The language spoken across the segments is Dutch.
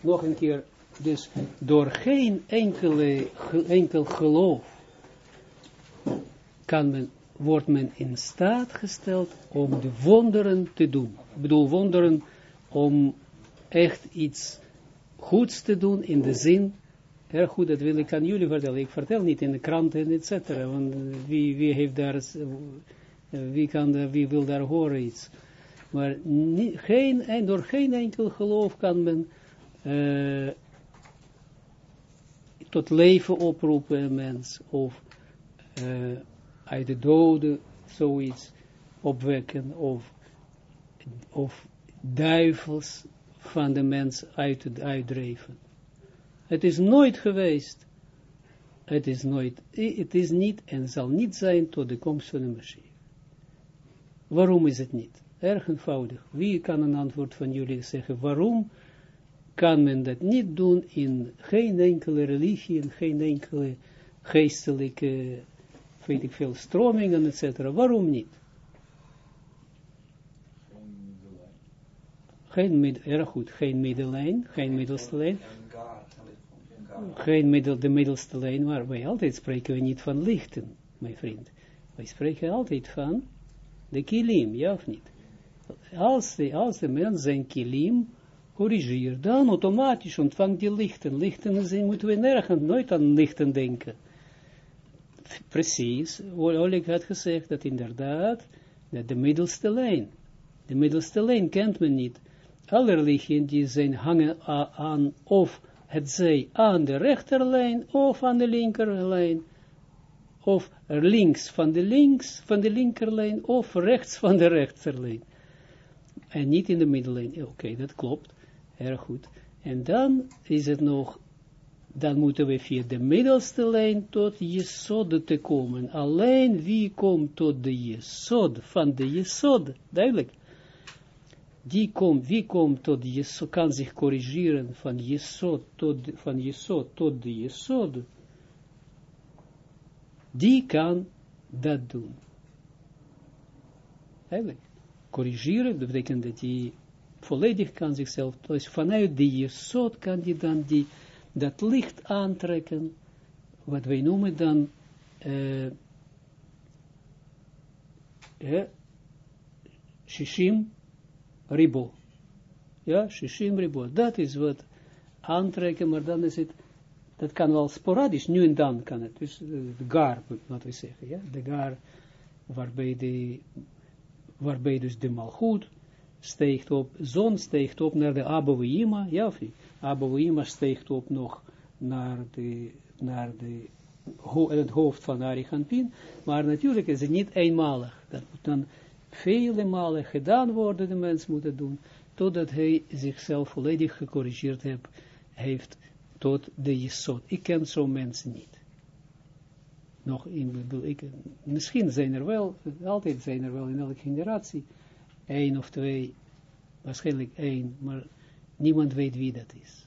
nog een keer, dus door geen enkele, enkel geloof kan men, wordt men in staat gesteld om de wonderen te doen. Ik bedoel, wonderen om echt iets goeds te doen in de zin, erg goed, dat wil ik aan jullie vertellen. Ik vertel niet in de kranten, et cetera, want wie, wie heeft daar, eh, wie, kan, wie wil daar horen iets. Maar geen, door geen enkel geloof kan men uh, tot leven oproepen een mens, of uh, uit de doden zoiets opwekken, of, of duivels van de mens uit, uitdreven. Het is nooit geweest. Het is nooit, het is niet en zal niet zijn tot de komst van de Messias. Waarom is het niet? Erg eenvoudig. Wie kan een antwoord van jullie zeggen? Waarom kan men dat niet doen in geen enkele religie, in geen enkele geestelijke, weet ik veel, stromingen, etc. Waarom niet? Geen middel, erg goed, geen middellijn, geen middelste lijn. Geen middel, de middelste lijn, maar wij altijd spreken we niet van lichten, mijn vriend. Wij spreken altijd van de kilim, ja of niet? Als de, als de mens zijn kilim corrigeert, dan automatisch ontvangt die lichten. Lichten zijn, moeten we nergens, nooit aan lichten denken. Precies, Oleg had gezegd dat inderdaad, dat de middelste lijn, de middelste lijn kent men niet. Alle religieën die zijn hangen aan, of het zij aan de rechterlijn, of aan de linkerlijn, of links van de links, van de linkerlijn, of rechts van de rechterlijn. En niet in de middellijn. Oké, dat klopt. Erg goed. En dan is het nog, dan moeten we via de middelste lijn tot Jesod te komen. Alleen wie komt tot de Jesod, van de Jesod, duidelijk. Die komt, wie komt tot Jesod, kan zich corrigeren van Jesod tot, van Jesod tot de Jesod. Die kan dat doen. Eigenlijk. Corrigeren, dat betekent dat hij volledig kan zichzelf, dus vanuit die jesot kan die dan dat licht aantrekken, wat wij noemen dan, uh, eh, shishim ribo. Ja, shishim ribo. Dat is wat aantrekken, maar dan is het, dat kan wel sporadisch, nu en dan kan het. Dus uh, de gar, laten we zeggen, ja, de gar, waarbij, de, waarbij dus de malgoed steekt op, zon steekt op naar de Abouima, ja? Abouima steekt op nog naar, de, naar de, het hoofd van Ariganpin, maar natuurlijk is het niet eenmalig. Dat moet dan vele malen gedaan worden, de mens moet het doen, totdat hij zichzelf volledig gecorrigeerd heeft, heeft tot de Jesod. Ik ken zo'n mensen niet. Nog in, ik, misschien zijn er wel, altijd zijn er wel in elke generatie, één of twee, waarschijnlijk één, maar niemand weet wie dat is.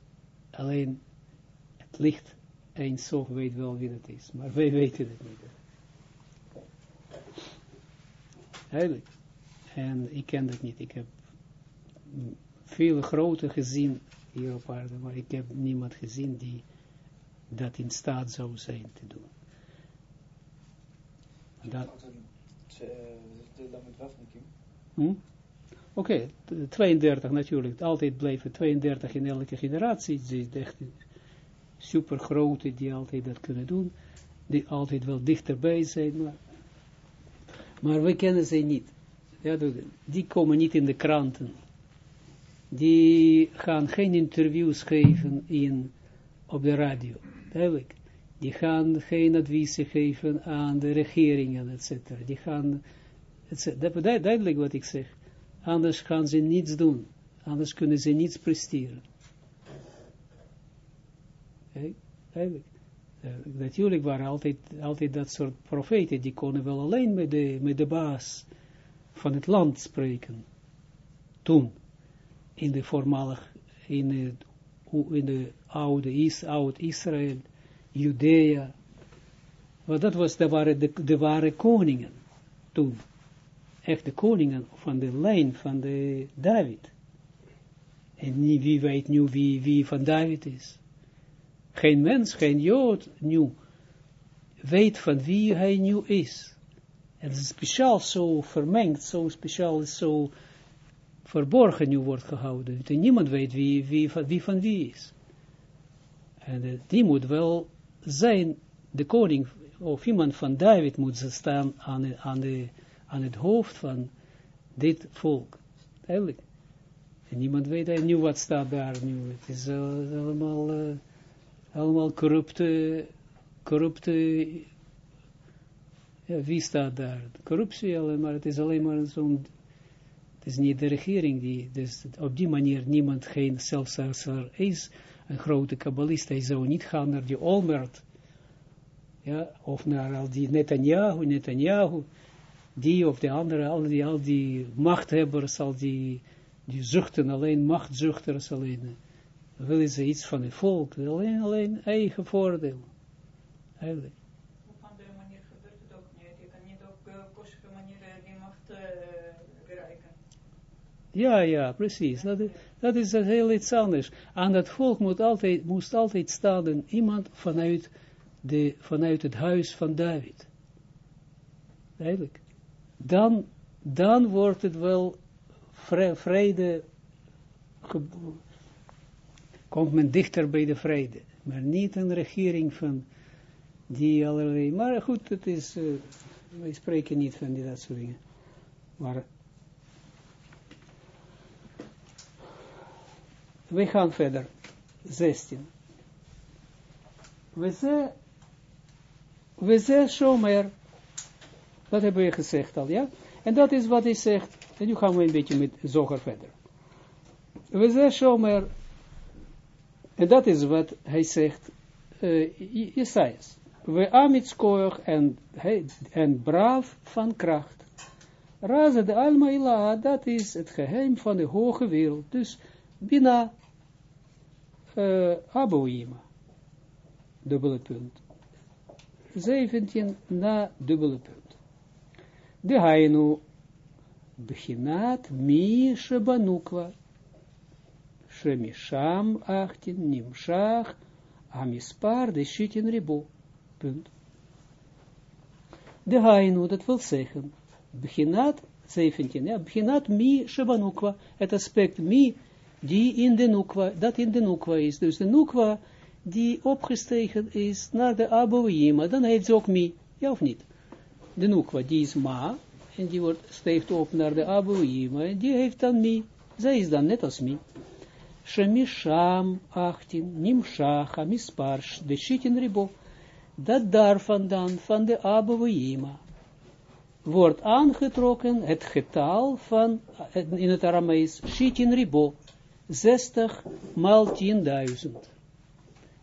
Alleen het licht, één zo weet wel wie dat is, maar wij weten het niet. Eigenlijk. En ik ken dat niet. Ik heb veel grote gezien hier op aarde, maar ik heb niemand gezien die dat in staat zou zijn te doen. Dat, Hm? Oké, okay, 32 natuurlijk, altijd blijven 32 in elke generatie, die echt super grote die altijd dat kunnen doen, die altijd wel dichterbij zijn, maar, maar we kennen ze niet. Ja, die komen niet in de kranten. Die gaan geen interviews geven in, op de radio. Duidelijk. Die gaan geen adviezen geven aan de regeringen, etc. Die gaan dat is duidelijk wat ik zeg. Anders gaan ze niets doen. Anders kunnen ze niets presteren. Duidelijk. Uh, natuurlijk waren altijd, altijd dat soort profeten, die konden wel alleen met de, met de baas van het land spreken. Toen, in de voormalig, in de, in de oude is, Israël, Judea. Want dat was, dat waren de, de ware koningen toen echt de koningen van de lijn van de David. En wie weet nu wie, wie van David is. Geen mens, geen Jood nu weet van wie hij nu is. Het is speciaal zo vermengd, zo speciaal, zo verborgen nu wordt gehouden. En niemand weet wie, wie, van, wie is. En uh, die moet wel zijn, de koning, of iemand van David moet staan aan, aan, de, aan het hoofd van dit volk. Eigenlijk. En niemand weet nu wat staat daar nu. Het is uh, allemaal, uh, allemaal corrupte, corrupte, ja, wie staat daar? Corruptie, maar het is alleen maar zo'n, het is niet de regering die, dus op die manier niemand, geen, zelfs als er is, een grote kabbalist, hij zou niet gaan naar die Olmert, ja, of naar al die Netanyahu, Netanyahu, die of de andere, al die, al die machthebbers, al die, die zuchten alleen, machtzuchters alleen, willen ze iets van het volk, alleen, alleen eigen voordeel, eigenlijk. Op andere manier gebeurt het ook niet, je kan niet op koshige manier die macht uh, bereiken. Ja, ja, precies. Dat is, dat is heel iets anders. Aan dat volk moet altijd, moest altijd staan iemand vanuit, de, vanuit het huis van David. Eigenlijk. Dan, dan wordt het wel vre, vrede, komt men dichter bij de vrede. Maar niet een regering van die allerlei, maar goed, het is, uh, wij spreken niet van die dat soort dingen. Maar we gaan verder. 16. We ze, we shomer. Dat hebben we gezegd al, ja? En dat is wat hij zegt. En nu gaan we een beetje met zoger verder. We ze shomer. En dat is wat hij zegt. Uh, Isaias. We amitskoog en, en braaf van kracht. Raza de Alma dat is het geheim van de hoge wereld. Dus Bina uh, Abouima. Dubbele punt. 17 na dubbele punt. De Hainu Mi Shebanukwa. Shemisham 18 Nimshach Amispar de Shitin Ribo. Punt. De Hainu, dat wil zeggen, Beginat 17, ja, Mi Shebanukwa. Het aspect Mi die in de Nukwa, dat in de Nukwa is. Dus de Nukwa die opgestegen is naar de Abouima, dan heeft ze ook Mi, ja of niet? De Nukwa, die is Ma, en die wordt, steekt op naar de Abouima, en die heeft dan Mi. Zij is dan net als Mi. Shemisham 18, Nimshach, Amispar, de Shitin Ribo. Dat daar vandaan, van de Abouima, wordt aangetrokken het getal van, in het Aramees, Shitin Ribo. 60 maal 10.000.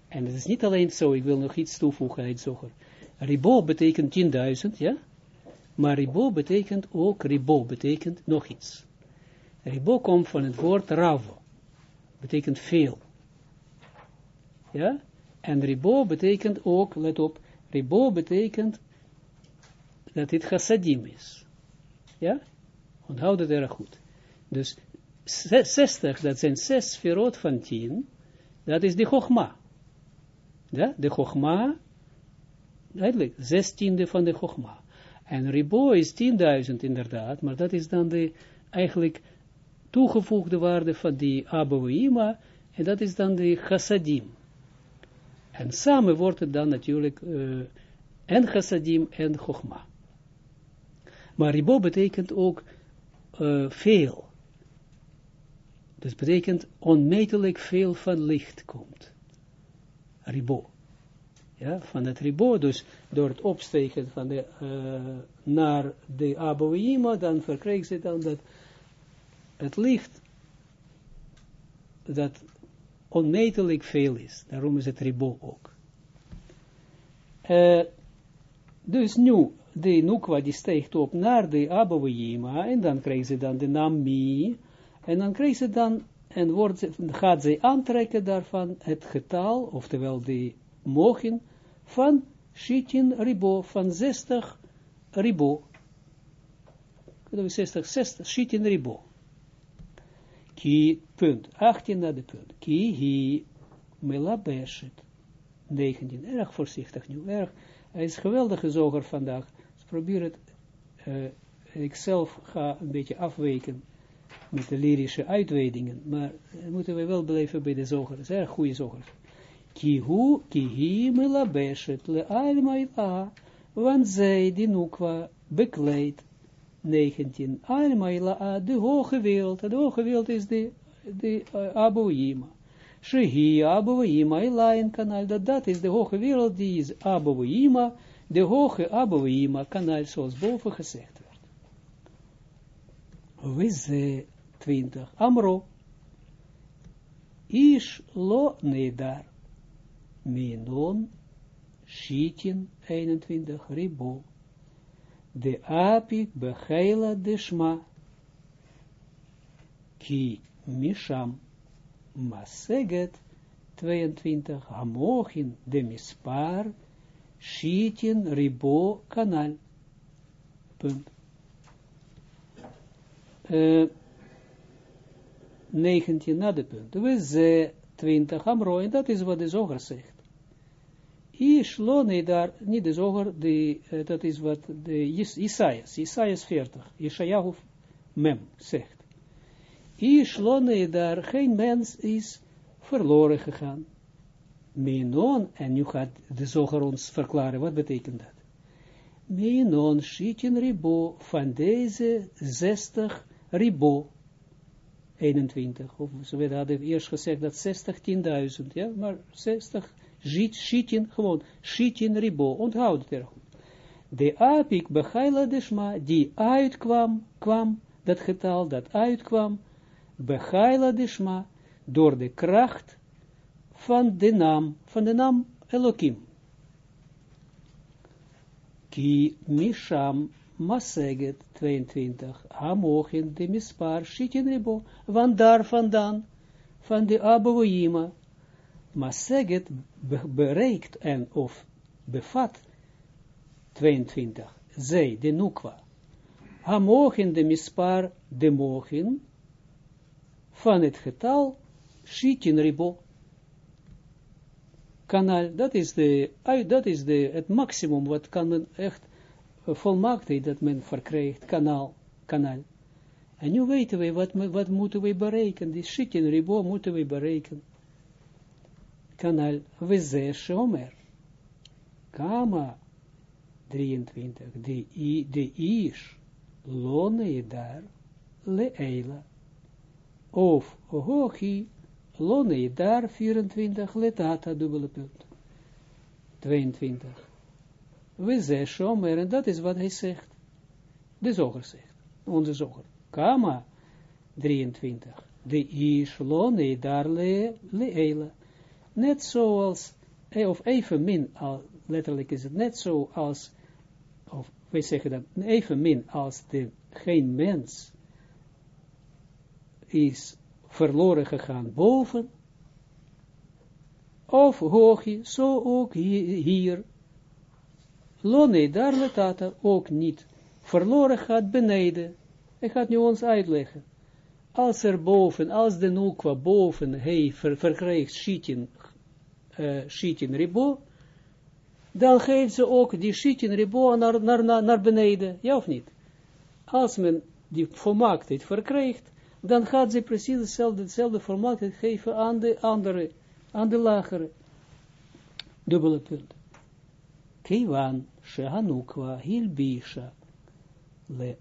En het is niet alleen zo, ik wil nog iets toevoegen uit Zoger. Ribo betekent 10.000, ja? Maar ribo betekent ook, ribo betekent nog iets. Ribo komt van het woord rav, betekent veel. Ja? En ribo betekent ook, let op, ribo betekent dat dit chassadim is. Ja? Onthoud het erg goed. Dus 60, dat zijn 6 verrood van 10, dat is de Chogma. Ja, de Chogma, eigenlijk, zestiende van de Chogma. En Ribo is 10.000 inderdaad, maar dat is dan de eigenlijk toegevoegde waarde van die Abouima, en dat is dan de Chassadim. En samen wordt het dan natuurlijk uh, en Chassadim en Chogma. Maar Ribo betekent ook uh, veel. Dus betekent onmetelijk veel van licht komt. Ribo. Ja, van het ribo, dus door het opstegen van de, uh, naar de Aboïma, dan verkrijgt ze dan dat het licht, dat onmetelijk veel is. Daarom is het ribo ook. Uh, dus nu, de Nukwa die steekt op naar de Aboïma, en dan krijgt ze dan de naam en dan krijgt ze dan, en wordt, gaat zij aantrekken daarvan het getal, oftewel de mogen, van Shitin Ribo, van 60 Ribo. 60, 60, Shitin Ribo. Ki punt, 18 naar de punt. Ki hi melabeshet. 19, erg voorzichtig nu, erg. Hij is geweldige zoger vandaag. Dus probeer het, uh, ik zelf ga een beetje afweken met de lyrische uitweidingen, maar uh, moeten we wel blijven bij de zoger. Dat is erg goede zoger. Ki hu, ki hi melabeshet le alma want zij die nukwa bekleed 19. Almaila, de hoge wereld. De hoge wereld is de, de uh, Abouima. Shehi Abouima, Elain kanaal. Dat, dat is de hoge wereld, die is Abouima. De hoge Abouima kanaal, zoals boven gezegd werd. We ze 20. Amro. Ish lo nedar. Minon. Shitin 21. Ribo de apik de shma, ki misham maseget 22 hamochin de mispar, shitin ribo kanal. Punt. Uh, 19 na de punt. We ze 20 amro, en dat is wat de zoger zegt. Ish lo daar, niet de zoger, de, uh, dat is wat de Isaias, Isaias 40, Ishayahu mem zegt. Ish lo daar, geen mens is verloren gegaan. Menon, en nu gaat de zoger ons verklaren, wat betekent dat? Menon shitin ribo, van deze 60 ribo, 21, of we hadden eerst gezegd dat 60 10.000, ja, maar 60 Zit, shitin, gewoon, shitin ribo, onthoud het. De apik behaila deshma, die uitkwam, kwam, dat getal, dat uitkwam, behaila deshma, door de kracht van de naam, van de naam Elohim. Ki misham maseget 22, hamochin de mispar, shitin ribo, want daar vandaan, van de Abouima, Maseget bereikt en of bevat 22. Zij, de nukwa. Hamochen de mispar, de mochen, van het getal, shitin ribo. Kanaal, dat is, de, dat is de, het maximum wat kan men echt volmaaktheid dat men verkrijgt, kanaal, kanaal. En nu weten we wat, wat moeten we bereiken, die shitin ribo moeten we bereiken kanaal Weze Shomer. Kama 23. De, i, de ish lone daar leila. Of hochi lone daar 24 letata dubbele punt. 22. Weze Shomer. En dat is wat hij zegt. De zoger zegt. Onze zoger. Kama 23. De ish lone daar le leila net zoals, eh, of even min, letterlijk is het net zo als, of wij zeggen dat, even min als de, geen mens is verloren gegaan boven, of hoogje, zo ook hier, Lone daar letata ook niet verloren gaat beneden. Ik ga het nu ons uitleggen. Als er boven, als de nukwa boven hij ver, verkrijgt shitin uh, shitin ribo, dan geeft ze ook die shitin ribo naar, naar, naar, naar beneden, ja of niet? Als men die volmaaktheid verkrijgt, dan gaat ze precies hetzelfde, hetzelfde volmaaktheid geven aan de andere, aan de lagere. Dubbele punt. Kiwan shehanukwa hilbisha le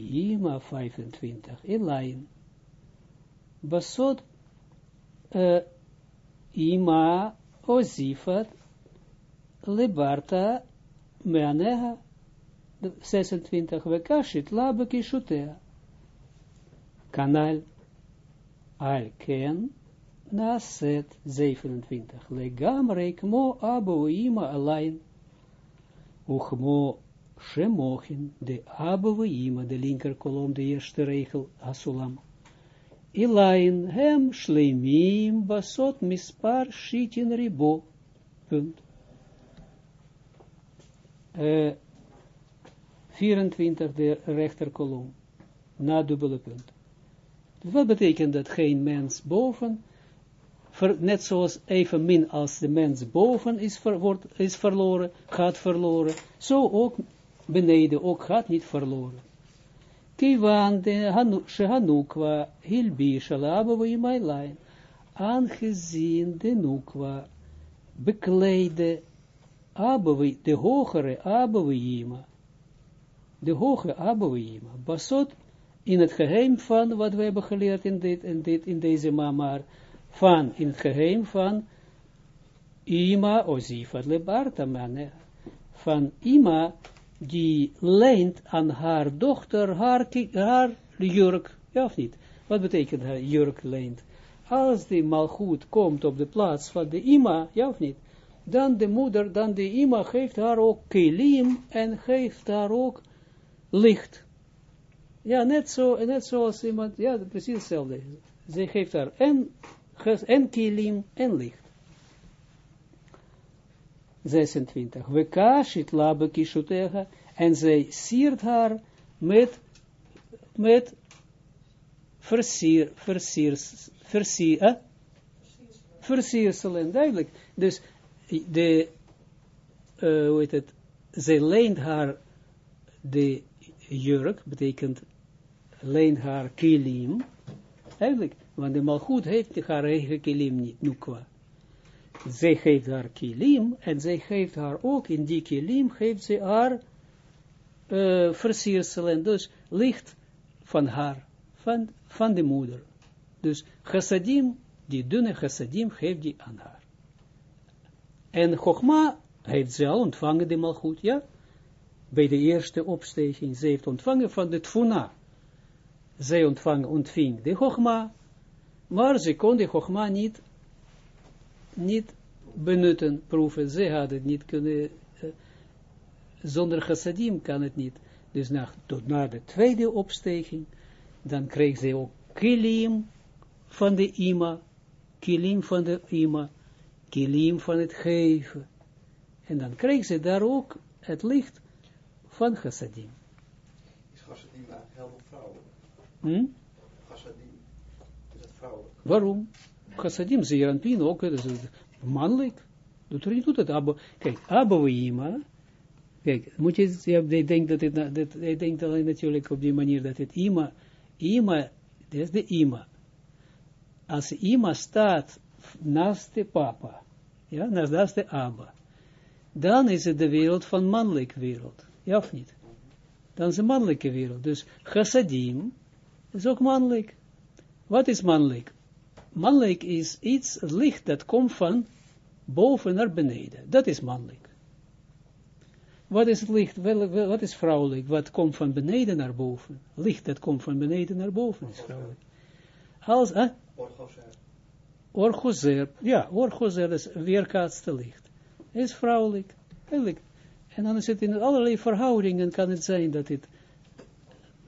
ima 25 in Basod uh, ima ozifat lebarta meaneha 26 vekashit labekishutea kanal al ken naset 27 legamre kmo abo ima alain uchmo shemochin de abo ima de linker kolom de eerste regel hasulam Ilain hem shleimim basot mispar shitin ribo. Punt. Uh, 24 de rechterkolom. Na dubbele punt. Wat betekent dat geen mens boven, net zoals even min als de mens boven is, wordt, is verloren, gaat verloren, zo ook beneden ook gaat niet verloren. Kiwan de Shehanukwa Hilbi Shalabawi Mailain, aangezien de Nukwa bekleide Abawi, de hogere Abawiyima, de hoge Abawiyima, basot in het geheim van wat we hebben geleerd in, dit, in, dit, in deze mamar, van in het geheim van Ima Ozifat Lebartamane, van Ima die leent aan haar dochter haar, haar jurk, ja of niet? Wat betekent haar jurk leent? Als die malgoed komt op de plaats van de ima, ja of niet? Dan de moeder, dan de ima geeft haar ook kelim en geeft haar ook licht. Ja, net zo, net zoals iemand, ja, precies hetzelfde. Zij geeft haar en, en kilim en licht. 26. We kashit labe kishutega, en zij siert haar met, met versier, versier, versier, eh? versierselen, duidelijk. Dus de, uh, hoe heet het, zij leent haar de jurk, betekent leent haar kilim, eigenlijk, want de malgoed heeft haar eigen kilim niet, nukwa. Zij geeft haar kilim, en zij geeft haar ook, in die kilim geeft ze haar uh, versierselen, dus licht van haar, van, van de moeder. Dus chassadim, die dunne chassadim, geeft die aan haar. En Chogma heeft ze al ontvangen, de malgoed, ja? Bij de eerste opstijging, ze heeft ontvangen van de tfuna. Zij ontvang, ontving de Chogma, maar ze kon de Chogma niet, niet benutten, proeven. Ze had het niet kunnen, uh, zonder chassadim kan het niet. Dus na, tot na de tweede opstijging, dan kreeg ze ook kilim van de ima, kilim van de ima, kilim van het geven. En dan kreeg ze daar ook het licht van chassadim. Is chassadim helder vrouwelijk? Hm? Chassadim, is het vrouwelijk? Waarom? Chassadim, zeeranpien ook, is mannelijk. Doet er niet toe dat Abba, kijk, Abba kijk, moet je, je denkt dat het, dat, hij denkt alleen natuurlijk op die manier dat het ima, ima, dat is de ima. Als ima staat naast de papa, ja, naast de Abba, dan is het de wereld van mannelijke wereld, ja of niet? Dan is een mannelijke wereld. Dus chassadim is ook mannelijk. Wat is mannelijk? Mannelijk is iets, licht dat komt van boven naar beneden. Dat is mannelijk. Wat is het licht? Wel, wel, wat is vrouwelijk? Wat komt van beneden naar boven? Licht dat komt van beneden naar boven is vrouwelijk. Als, eh? Orgozer. Orgozer. Ja, orgozer is weerkaatste licht. Is vrouwelijk. Eigenlijk. En dan is het in allerlei verhoudingen kan het zijn dat het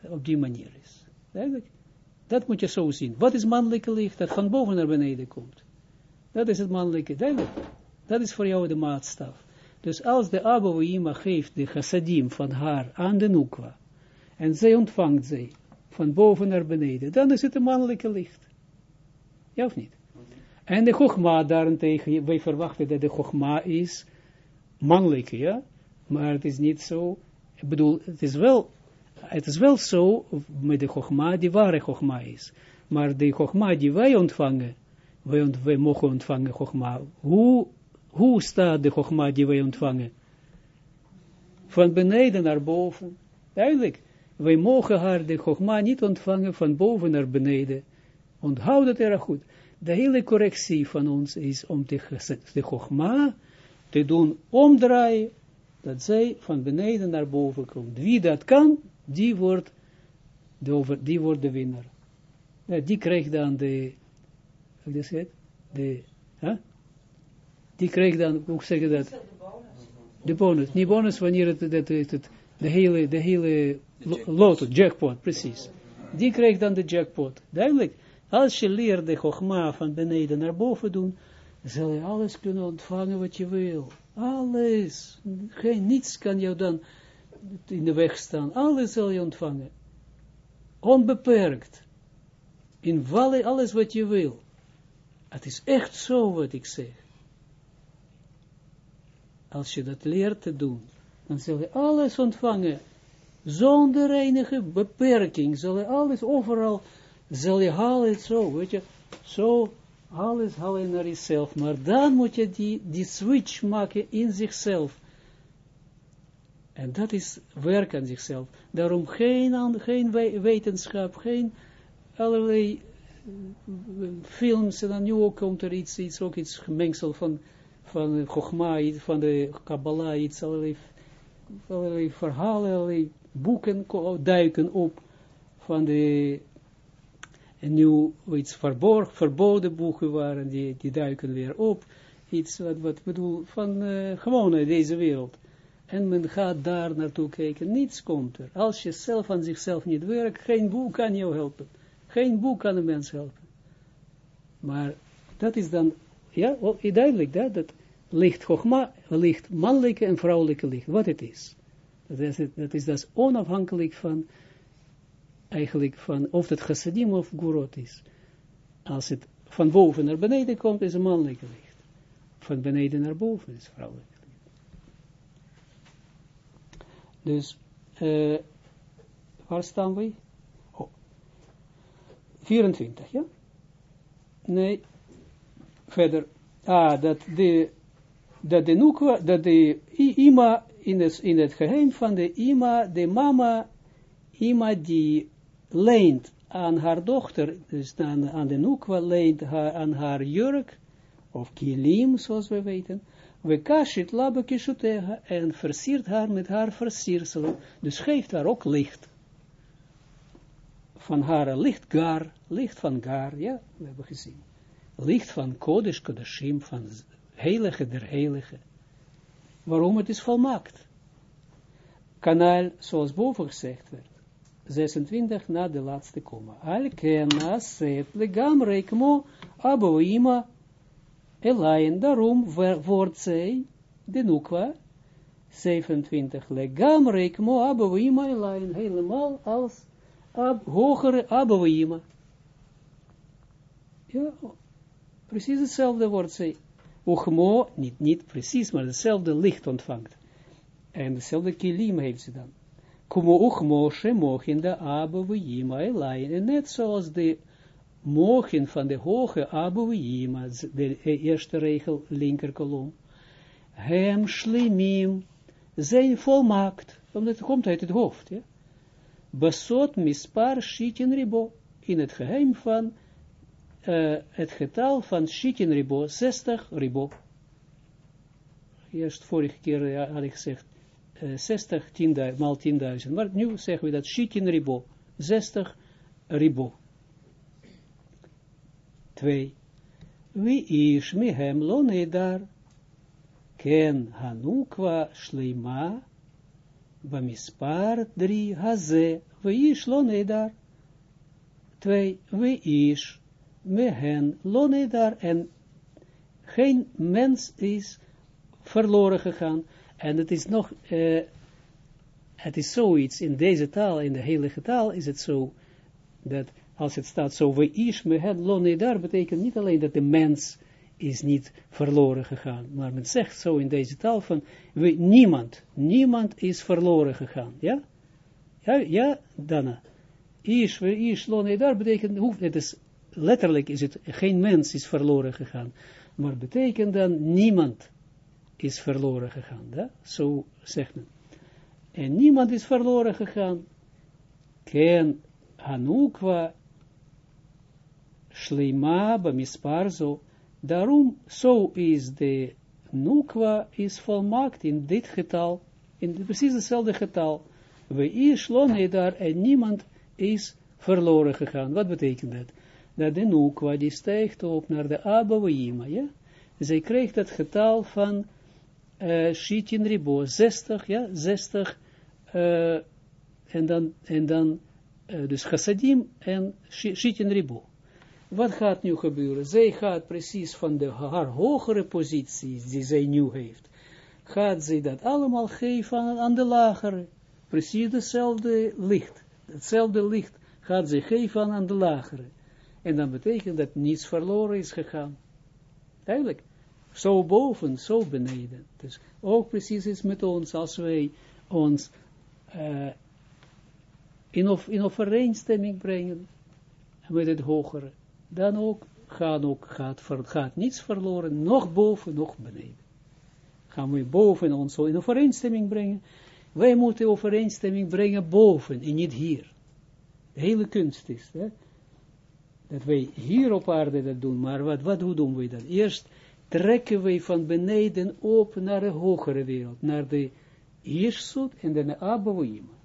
op die manier is. Eigenlijk. Dat moet je zo zien. Wat is mannelijke licht dat van boven naar beneden komt? Dat is het mannelijke. Duidelijk. Dat is voor jou de maatstaf. Dus als de Abouima geeft de chassadim van haar aan de Nukwa, en zij ontvangt zij van boven naar beneden, dan is het een mannelijke licht. Ja of niet? En de Chogma daarentegen, wij verwachten dat de Chogma is mannelijke, ja? Maar het is niet zo, ik bedoel, het is wel, het is wel zo met de Chogma die ware Chogma is. Maar de Chogma die wij ontvangen, wij, ont, mogen ontvangen Chogma. Hoe, hoe staat de Chogma die wij ontvangen? Van beneden naar boven. Duidelijk. Wij mogen haar de Chogma niet ontvangen van boven naar beneden. Onthoud het erg goed. De hele correctie van ons is om de, de Chogma te doen omdraaien, dat zij van beneden naar boven komt. Wie dat kan, die wordt de, over, die wordt de winnaar. Ja, die krijgt dan de hoe is het? De? Die kreeg dan, hoe zeg je dat? De bonus. Niet bonus wanneer het, dat, het, het, de hele, de hele loto, jackpot, precies. Die kreeg dan de jackpot. Duidelijk. Als je leert de chogma van beneden naar boven doen, zal je alles kunnen ontvangen wat je wil. Alles. Geen, niets kan jou dan in de weg staan. Alles zal je ontvangen. Onbeperkt. in alle, alles wat je wil. Het is echt zo wat ik zeg. Als je dat leert te doen, dan zul je alles ontvangen, zonder enige beperking, zal je alles overal, zal je halen zo, weet je, zo, alles halen naar jezelf, maar dan moet je die, die switch maken in zichzelf. En dat is werk aan zichzelf. Daarom geen, geen wetenschap, geen allerlei eh, films, en dan nu ook komt er iets, iets ook iets gemengsel van, van Chogma, van de Kabbalah, iets, allerlei, allerlei verhalen, allerlei boeken duiken op van de, en nu iets verborg, verboden boeken waren, die, die duiken weer op, iets wat, wat bedoel, van uh, gewone deze wereld. En men gaat daar naartoe kijken, niets komt er. Als je zelf aan zichzelf niet werkt, geen boek kan jou helpen. Geen boek kan een mens helpen. Maar dat is dan, ja, duidelijk dat, dat licht licht mannelijke en vrouwelijke licht, wat het is. Dat is, dat dus onafhankelijk van, eigenlijk van, of het chassadim of gurot is. Als het van boven naar beneden komt, is het mannelijke licht. Van beneden naar boven is vrouwelijk licht. Dus, uh, waar staan we? 24, ja? Nee, verder. Ah, dat de, dat de nukwa, dat de ima, in het, in het geheim van de ima, de mama, ima die leent aan haar dochter, dus aan, aan de nukwa leent haar, aan haar jurk, of kilim, zoals we weten, we kashit labe kishutega, en versiert haar met haar versierselen, dus geeft haar ook licht van haar licht gar, licht van gar, ja, we hebben gezien. Licht van Kodesh Kodashim, van heilige der heilige. Waarom het is volmaakt. Kanaal, zoals boven gezegd werd. 26 na de laatste komma. Al set legamre kmo aboima elain. Daarom wordt zij, de nukwa, 27 legamre kmo aboima elain. Helemaal als ab, hogere abouima. Ja, precies hetzelfde woord zij. Uchmo, niet, niet precies, maar hetzelfde licht ontvangt. En hetzelfde kilim heeft ze dan. Kumo uchmo, she mochin de abouima elai. En net zoals de mochin van de hoge abouima, de eerste regel, linker kolom. Hem shlimim, zijn volmaakt. Omdat het komt uit het hoofd, ja besot mispar shitin ribo, in het geheim van uh, het getal van shitin ribo, 60 ribo. Eerst vorige keer ja, had ik gezegd uh, 60 10 maal 10.000, maar nu zeggen we dat shitin ribo, 60 ribo. 2. Wie is mihem lo nedar, ken hanukwa shleima, Bamispar 3 haze, we is lo nedar. 2. We is mehen lo nedar. En geen mens is verloren gegaan. En het is nog, uh, het is zoiets, in deze taal, in de heilige taal, is het zo, dat als het staat zo, we is mehen lo nedar, betekent niet alleen dat de mens is niet verloren gegaan. Maar men zegt zo in deze taal van, we, niemand, niemand is verloren gegaan. Ja? Ja, ja Dana. Ish, we ish, daar betekent, hoe, het is, letterlijk is het, geen mens is verloren gegaan. Maar betekent dan, niemand is verloren gegaan. Ja? Zo zegt men. En niemand is verloren gegaan. Ken Hanukwa Shlema Bamisparzo Daarom, zo is de nukwa is volmaakt in dit getal, in precies hetzelfde getal. We is daar en niemand is verloren gegaan. Wat betekent dat? Dat de nukwa die stijgt op naar de Abouima, ja? Zij krijgt het getal van uh, Shitin Ribo, 60, ja, 60, uh, en dan, en dan uh, dus Chassadim en Shitin Ribo. Wat gaat nu gebeuren? Zij gaat precies van de, haar hogere positie die zij nu heeft, gaat zij dat allemaal geven aan, aan de lagere. Precies hetzelfde licht. Hetzelfde licht gaat zij geven aan de lagere. En dan betekent dat niets verloren is gegaan. Duidelijk. Zo boven, zo beneden. Dus ook precies is met ons, als wij ons uh, in, of, in overeenstemming brengen met het hogere, dan ook gaat, ook, gaat, gaat niets verloren, nog boven, nog beneden. Gaan we boven ons in overeenstemming brengen. Wij moeten overeenstemming brengen boven en niet hier. De hele kunst is, hè? dat wij hier op aarde dat doen, maar wat, wat hoe doen we dat? Eerst trekken wij van beneden op naar de hogere wereld, naar de Jirsut en de Abouima.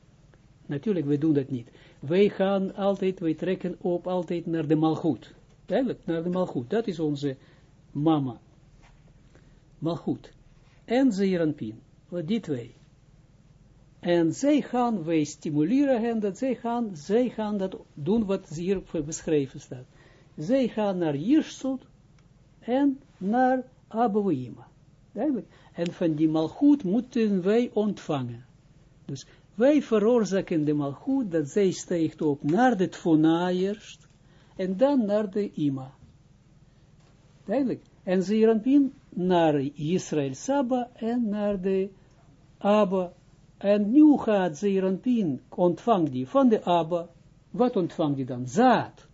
Natuurlijk, we doen dat niet. Wij gaan altijd, wij trekken op altijd naar de Malchut. Duidelijk, naar de Malchut. Dat is onze mama. Malchut. En Zeeranpin. Die twee. En zij gaan, wij stimuleren hen, dat zij gaan, zij gaan dat doen wat hier beschreven staat. Zij gaan naar Jirsut en naar Abouima. Duidelijk. En van die malgoed moeten wij ontvangen. Dus wij veroorzaken de malgoed dat zij steekt op naar de tfona eerst en dan naar de ima. Duidelijk. En Zeranpin naar Israël Saba en naar de Abba. En nu gaat Zeranpin, ontvangt die van de Abba. Wat ontvangt die dan? Zaad.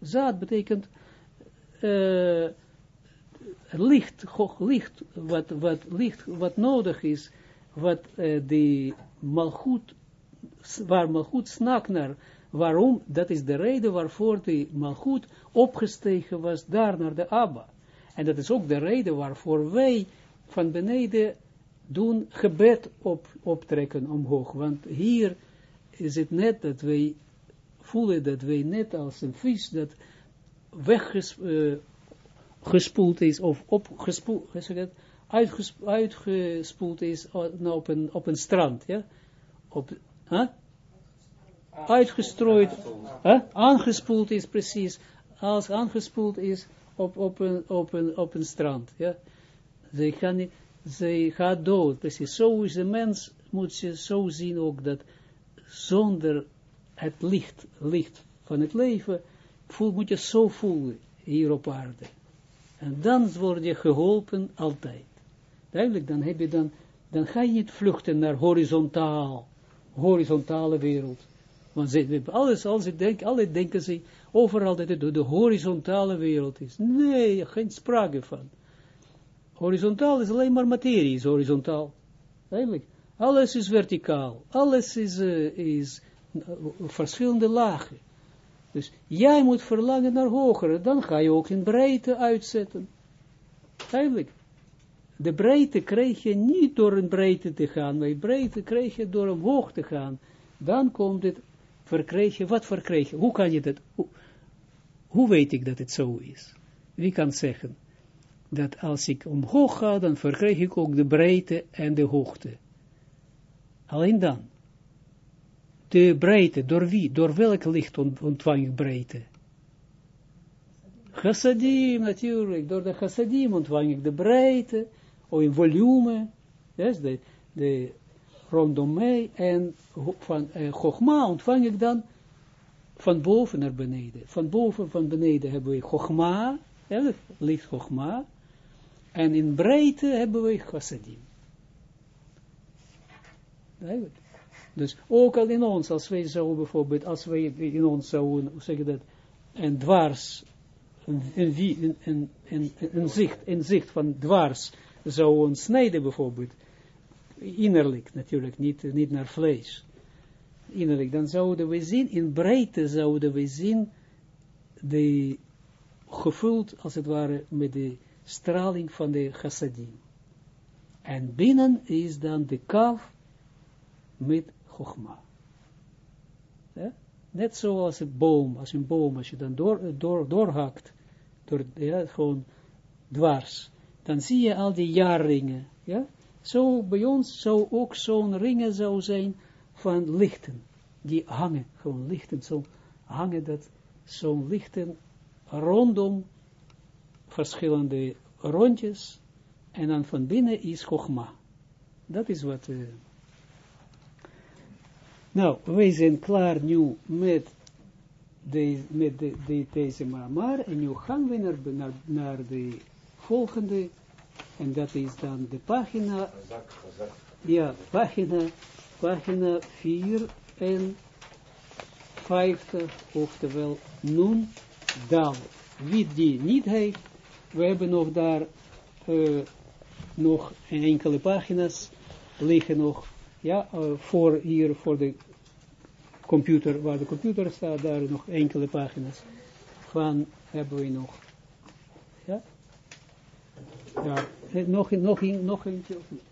Zaad betekent uh, licht, licht, wat, wat, licht, wat nodig is, wat uh, de malgoed, waar malgoed snakt naar, waarom, dat is de reden waarvoor de malgoed opgestegen was daar naar de Abba. En dat is ook de reden waarvoor wij van beneden doen gebed op, optrekken omhoog. Want hier is het net dat wij voelen dat wij net als een vis dat wegges, uh, is, of opgespoeld, uitgespoeld, uitgespoeld is op een, op een strand, ja, op, huh? uitgestrooid, huh? aangespoeld is precies, als aangespoeld is op, op, een, op, een, op een strand, ja, zij gaan niet, zij gaat dood, precies, zo is de mens, moet je zo zien ook, dat zonder het licht, licht van het leven, voel, moet je zo voelen, hier op aarde. En dan word je geholpen altijd. Duidelijk, dan heb je dan, dan ga je niet vluchten naar horizontaal, horizontale wereld. Want ze, alles, als denken, alle denken ze overal dat het de, de horizontale wereld is. Nee, geen sprake van. Horizontaal is alleen maar materie, is horizontaal. Duidelijk. Alles is verticaal. Alles is, uh, is uh, verschillende lagen. Dus jij moet verlangen naar hogere, dan ga je ook in breedte uitzetten. Duidelijk. De breedte krijg je niet door een breedte te gaan, maar breedte krijg je door omhoog te gaan. Dan komt het, verkrijg je, wat verkrijg je? Hoe kan je dat, hoe, hoe weet ik dat het zo is? Wie kan zeggen dat als ik omhoog ga, dan verkrijg ik ook de breedte en de hoogte. Alleen dan de breedte, door wie, door welk licht ontvang ik breedte? Chassadim, natuurlijk, door de chassadim ontvang ik de breedte, of in volume, yes, de, de rondom mij, en van uh, ontvang ik dan van boven naar beneden. Van boven, van beneden hebben we Chogma, ja, licht Chogma, en in breedte hebben we chassadim. Dus ook al in ons, als wij zo bijvoorbeeld, als wij in ons zouden, hoe zeg je dat, een dwars, een, een, een, een, zicht, een zicht van dwars zouden snijden bijvoorbeeld, innerlijk natuurlijk, niet, niet naar vlees, innerlijk, dan zouden we zien, in breedte zouden we zien, de, gevuld als het ware met de straling van de chassadim. En binnen is dan de kaf met Chogma. Ja? Net zoals een boom, als een boom, als je dan door, door, doorhakt, door, ja, gewoon dwars, dan zie je al die jaarringen. Ja? Zo bij ons zou ook zo'n ringen zou zijn van lichten, die hangen, gewoon lichten, zo hangen dat, zo'n lichten rondom verschillende rondjes, en dan van binnen is Chogma. Dat is wat... Uh, nou, wij zijn klaar nu met de, met de, deze maar en nu gaan we naar, naar, naar de volgende, en dat is dan de pagina, ja, pagina, pagina 4 en 50, oftewel Nun Dal. Wie die niet heeft, we hebben nog daar uh, nog enkele pagina's liggen nog, ja, uh, voor hier, voor de computer, waar de computer staat, daar nog enkele pagina's van hebben we nog. Ja? Ja, nog, nog, nog eentje of niet?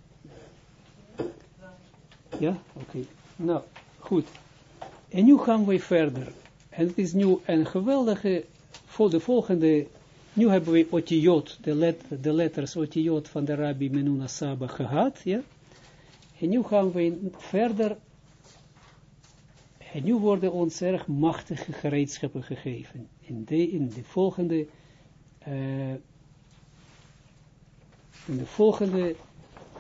Ja, oké. Okay. Nou, goed. En nu gaan we verder. En het is nu een geweldige, voor de volgende, nu hebben we otiot, de, let, de letters otiot van de Rabbi Menuna Saba gehad, ja. En nu gaan we verder, en nu worden ons erg machtige gereedschappen gegeven. In de, in de volgende, uh, in de volgende,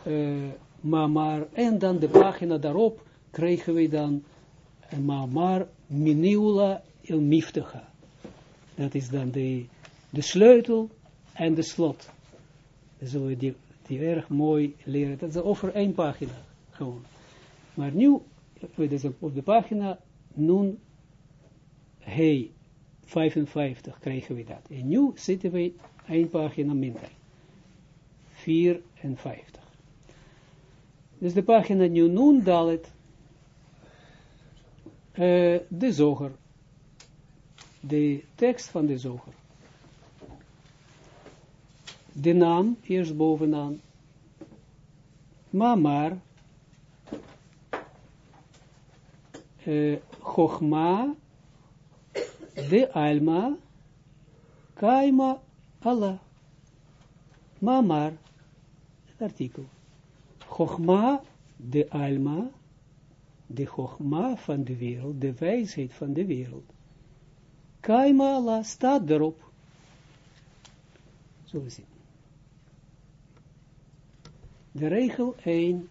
uh, maar, en dan de pagina daarop, krijgen we dan maar Miniula il Miftacha. Dat is dan de, de sleutel en de slot. Dan zullen we die, die erg mooi leren. Dat is over één pagina gewoon. Maar nu, dus op de pagina, nun, hey, 55 krijgen we dat. En nu zitten we één pagina minder. 54. Dus de pagina nu nun dalet uh, de zoger. De tekst van de zoger. De naam eerst bovenaan. Mamar. Uh, Chochma. De Alma. Kaima. Allah. Mamar. Artikel. Chochma. De Alma de chogma van de wereld, de wijsheid van de wereld. Kaima Allah staat erop. Zo is het. De regel 1.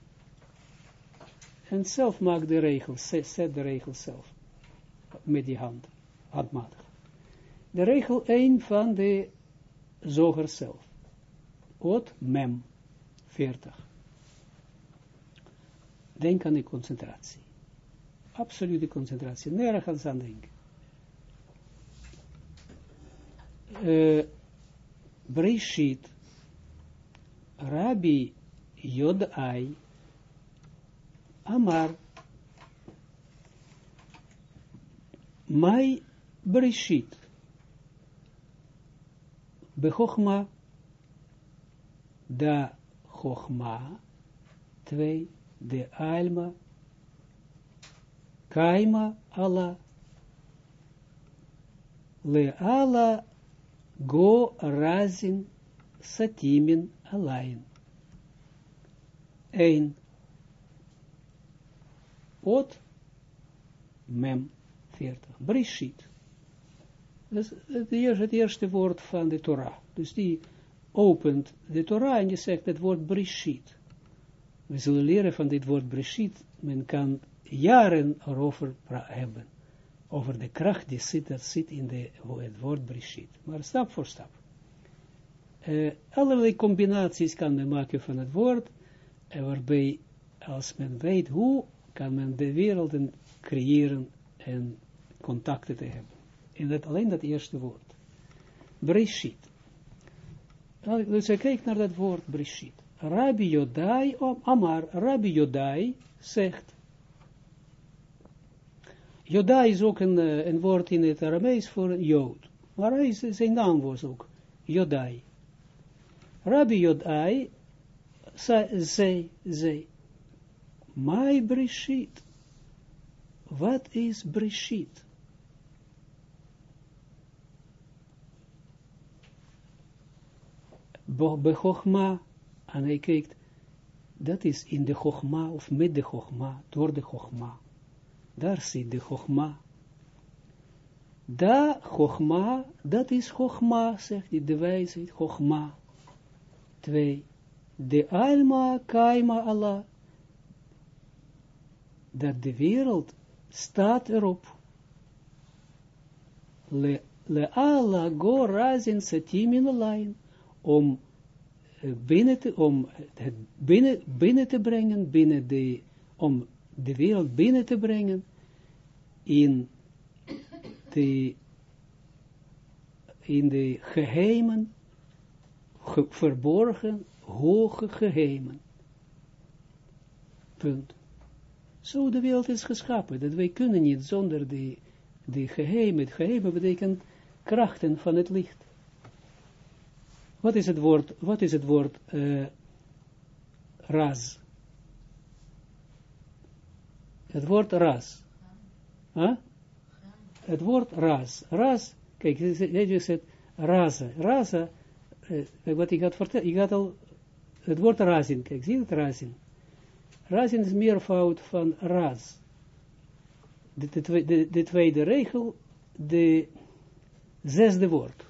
En zelf maak de regel, zet, de regel zelf. Met die hand, handmatig. De regel 1 van de zoger zelf. Ot mem 40. Denk aan de concentratie absolute concentratie, nergens aan denken. Uh, Breshit, Rabbi Yodai, Amar, Mai Breshit, Bechochma, da Chochma, twee, de Alma, Kaima ala le ala go razin satimin alain. 1. Ot mem 40. Brishit. Dat is het eerste woord van de Torah. Dus die opent de Torah en die zegt het woord Brishit. We zullen leren van dit woord Brishit. Men kan jaren erover hebben. Over de kracht die zit, dat zit in de, het woord Brishit. Maar stap voor stap. Uh, allerlei combinaties kan men maken van het woord, uh, waarbij als men weet hoe, kan men de werelden creëren en contacten te hebben. En dat alleen dat eerste woord. Brishit. Dus je kijkt naar dat woord Brishit. Rabbi Yodai, Amar, Rabbi Yodai zegt, Joda is ook een, uh, een woord in het Aramees voor Jood. Maar hij is, zijn naam was ook Jodai. Rabbi Jodai zei, zei, my Brishit. Wat is Brishit? Bechochma, en hij kijkt, dat is in de Chochma, of met de Chochma, door de Chochma. Daar zit de Chogma. Da Chogma, dat is Chogma, zegt hij, de wijsheid. Twee. De Alma Kaima Allah. Dat de wereld staat erop. le, le ala go razin satimin line, om eh, binnen te, om het binnen, binnen te brengen, binnen de, om de wereld binnen te brengen, in de, in de geheimen, ge, verborgen, hoge geheimen. Punt. Zo de wereld is geschapen, dat wij kunnen niet zonder die, die geheimen, het geheime betekent krachten van het licht. Wat is het woord, wat is het woord uh, ras? Het woord ras. Huh? Het woord ras. Ras, kijk, je zegt razen. Razen, uh, wat ik had verteld, ik had al het woord razin, kijk, zie het razin? Razin is meervoud van ras. De, de, de, de tweede regel, de zesde woord.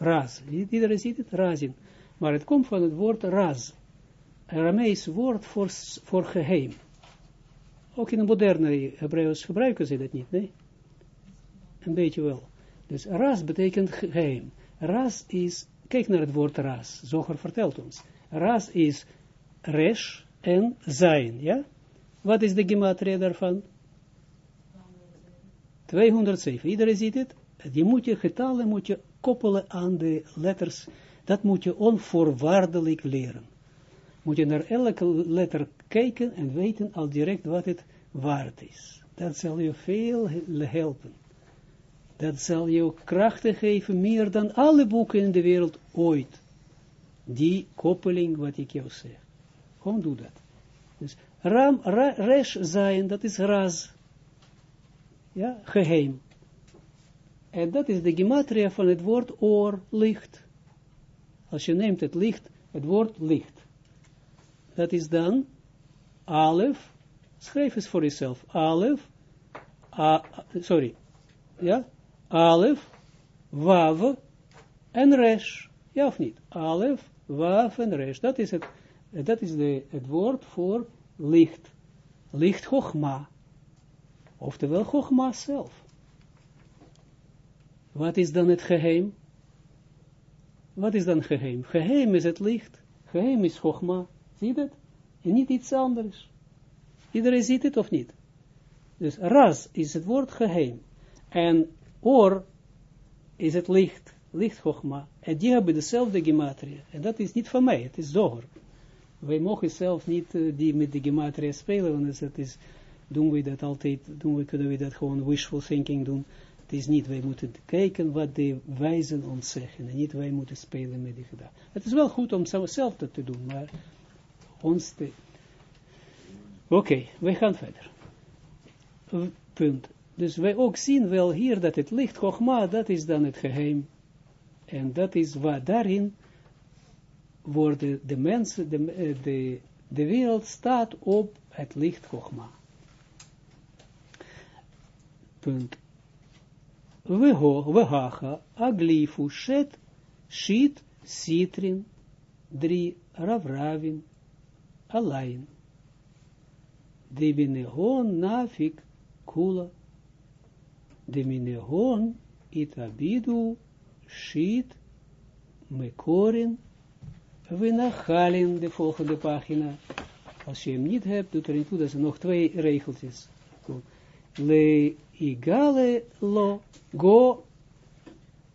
Ras. Iedereen ziet het, razin. Maar het komt van het woord ras. Aramees woord voor, geheim. Ook in de moderne Hebreeuws gebruiken ze dat niet, nee? Een beetje wel. Dus ras betekent geheim. Ras is, kijk naar het woord ras. Zoger vertelt ons. Ras is resh en zijn, ja? Wat is de gematria daarvan? 207. Iedereen ziet het? Die moet je getallen moet je koppelen aan de letters. Dat moet je onvoorwaardelijk leren. Moet je naar elke letter kijken en weten al direct wat het waard is. Dat zal je veel helpen. Dat zal je krachten geven, meer dan alle boeken in de wereld ooit. Die koppeling, wat ik jou zeg. Gewoon doe dat. Dus ram, ra, resh zijn, dat is raz. Ja, geheim. En dat is de gematria van het woord oor, licht. Als je neemt het licht, het woord licht. Dat is dan alef, schrijf eens voor jezelf, alef, sorry, ja, alef, wav en resh. Ja of niet? Alef, wav en resh. Dat is het, dat is de, het woord voor licht. Licht Chogma. Oftewel Chogma zelf. Wat is dan het geheim? Wat is dan geheim? Geheim is het licht. Geheim is Chogma. Zie je dat? En niet iets anders. Iedereen ziet het of niet? Dus ras is het woord geheim. En oor is het licht. Licht Chogma. En die hebben dezelfde gematria. En dat is niet van mij. Het is zoger. Wij mogen zelf niet uh, die met de gematria spelen. Want het is, doen we dat altijd. Doen we, kunnen we dat gewoon wishful thinking doen. Het is niet, wij moeten kijken wat de wijzen ons zeggen. En niet wij moeten spelen met die gedachten. Het is wel goed om zelf dat te doen, maar ons te... Oké, wij gaan verder. Punt. Dus wij ook zien wel hier dat het licht Chogma, dat is dan het geheim. En dat is wat daarin worden de mensen, de, de, de wereld staat op het licht Chogma. Punt Wehacha, aglifu, shet, shit, citrin, drie, ravravin, alain. De nafik, kula. De binegon itabidu, shit, mekorin, winachalin, de volgende pagina. Als je hem niet hebt, doet er niet toe, dat zijn nog twee regeltjes. Le igale lo go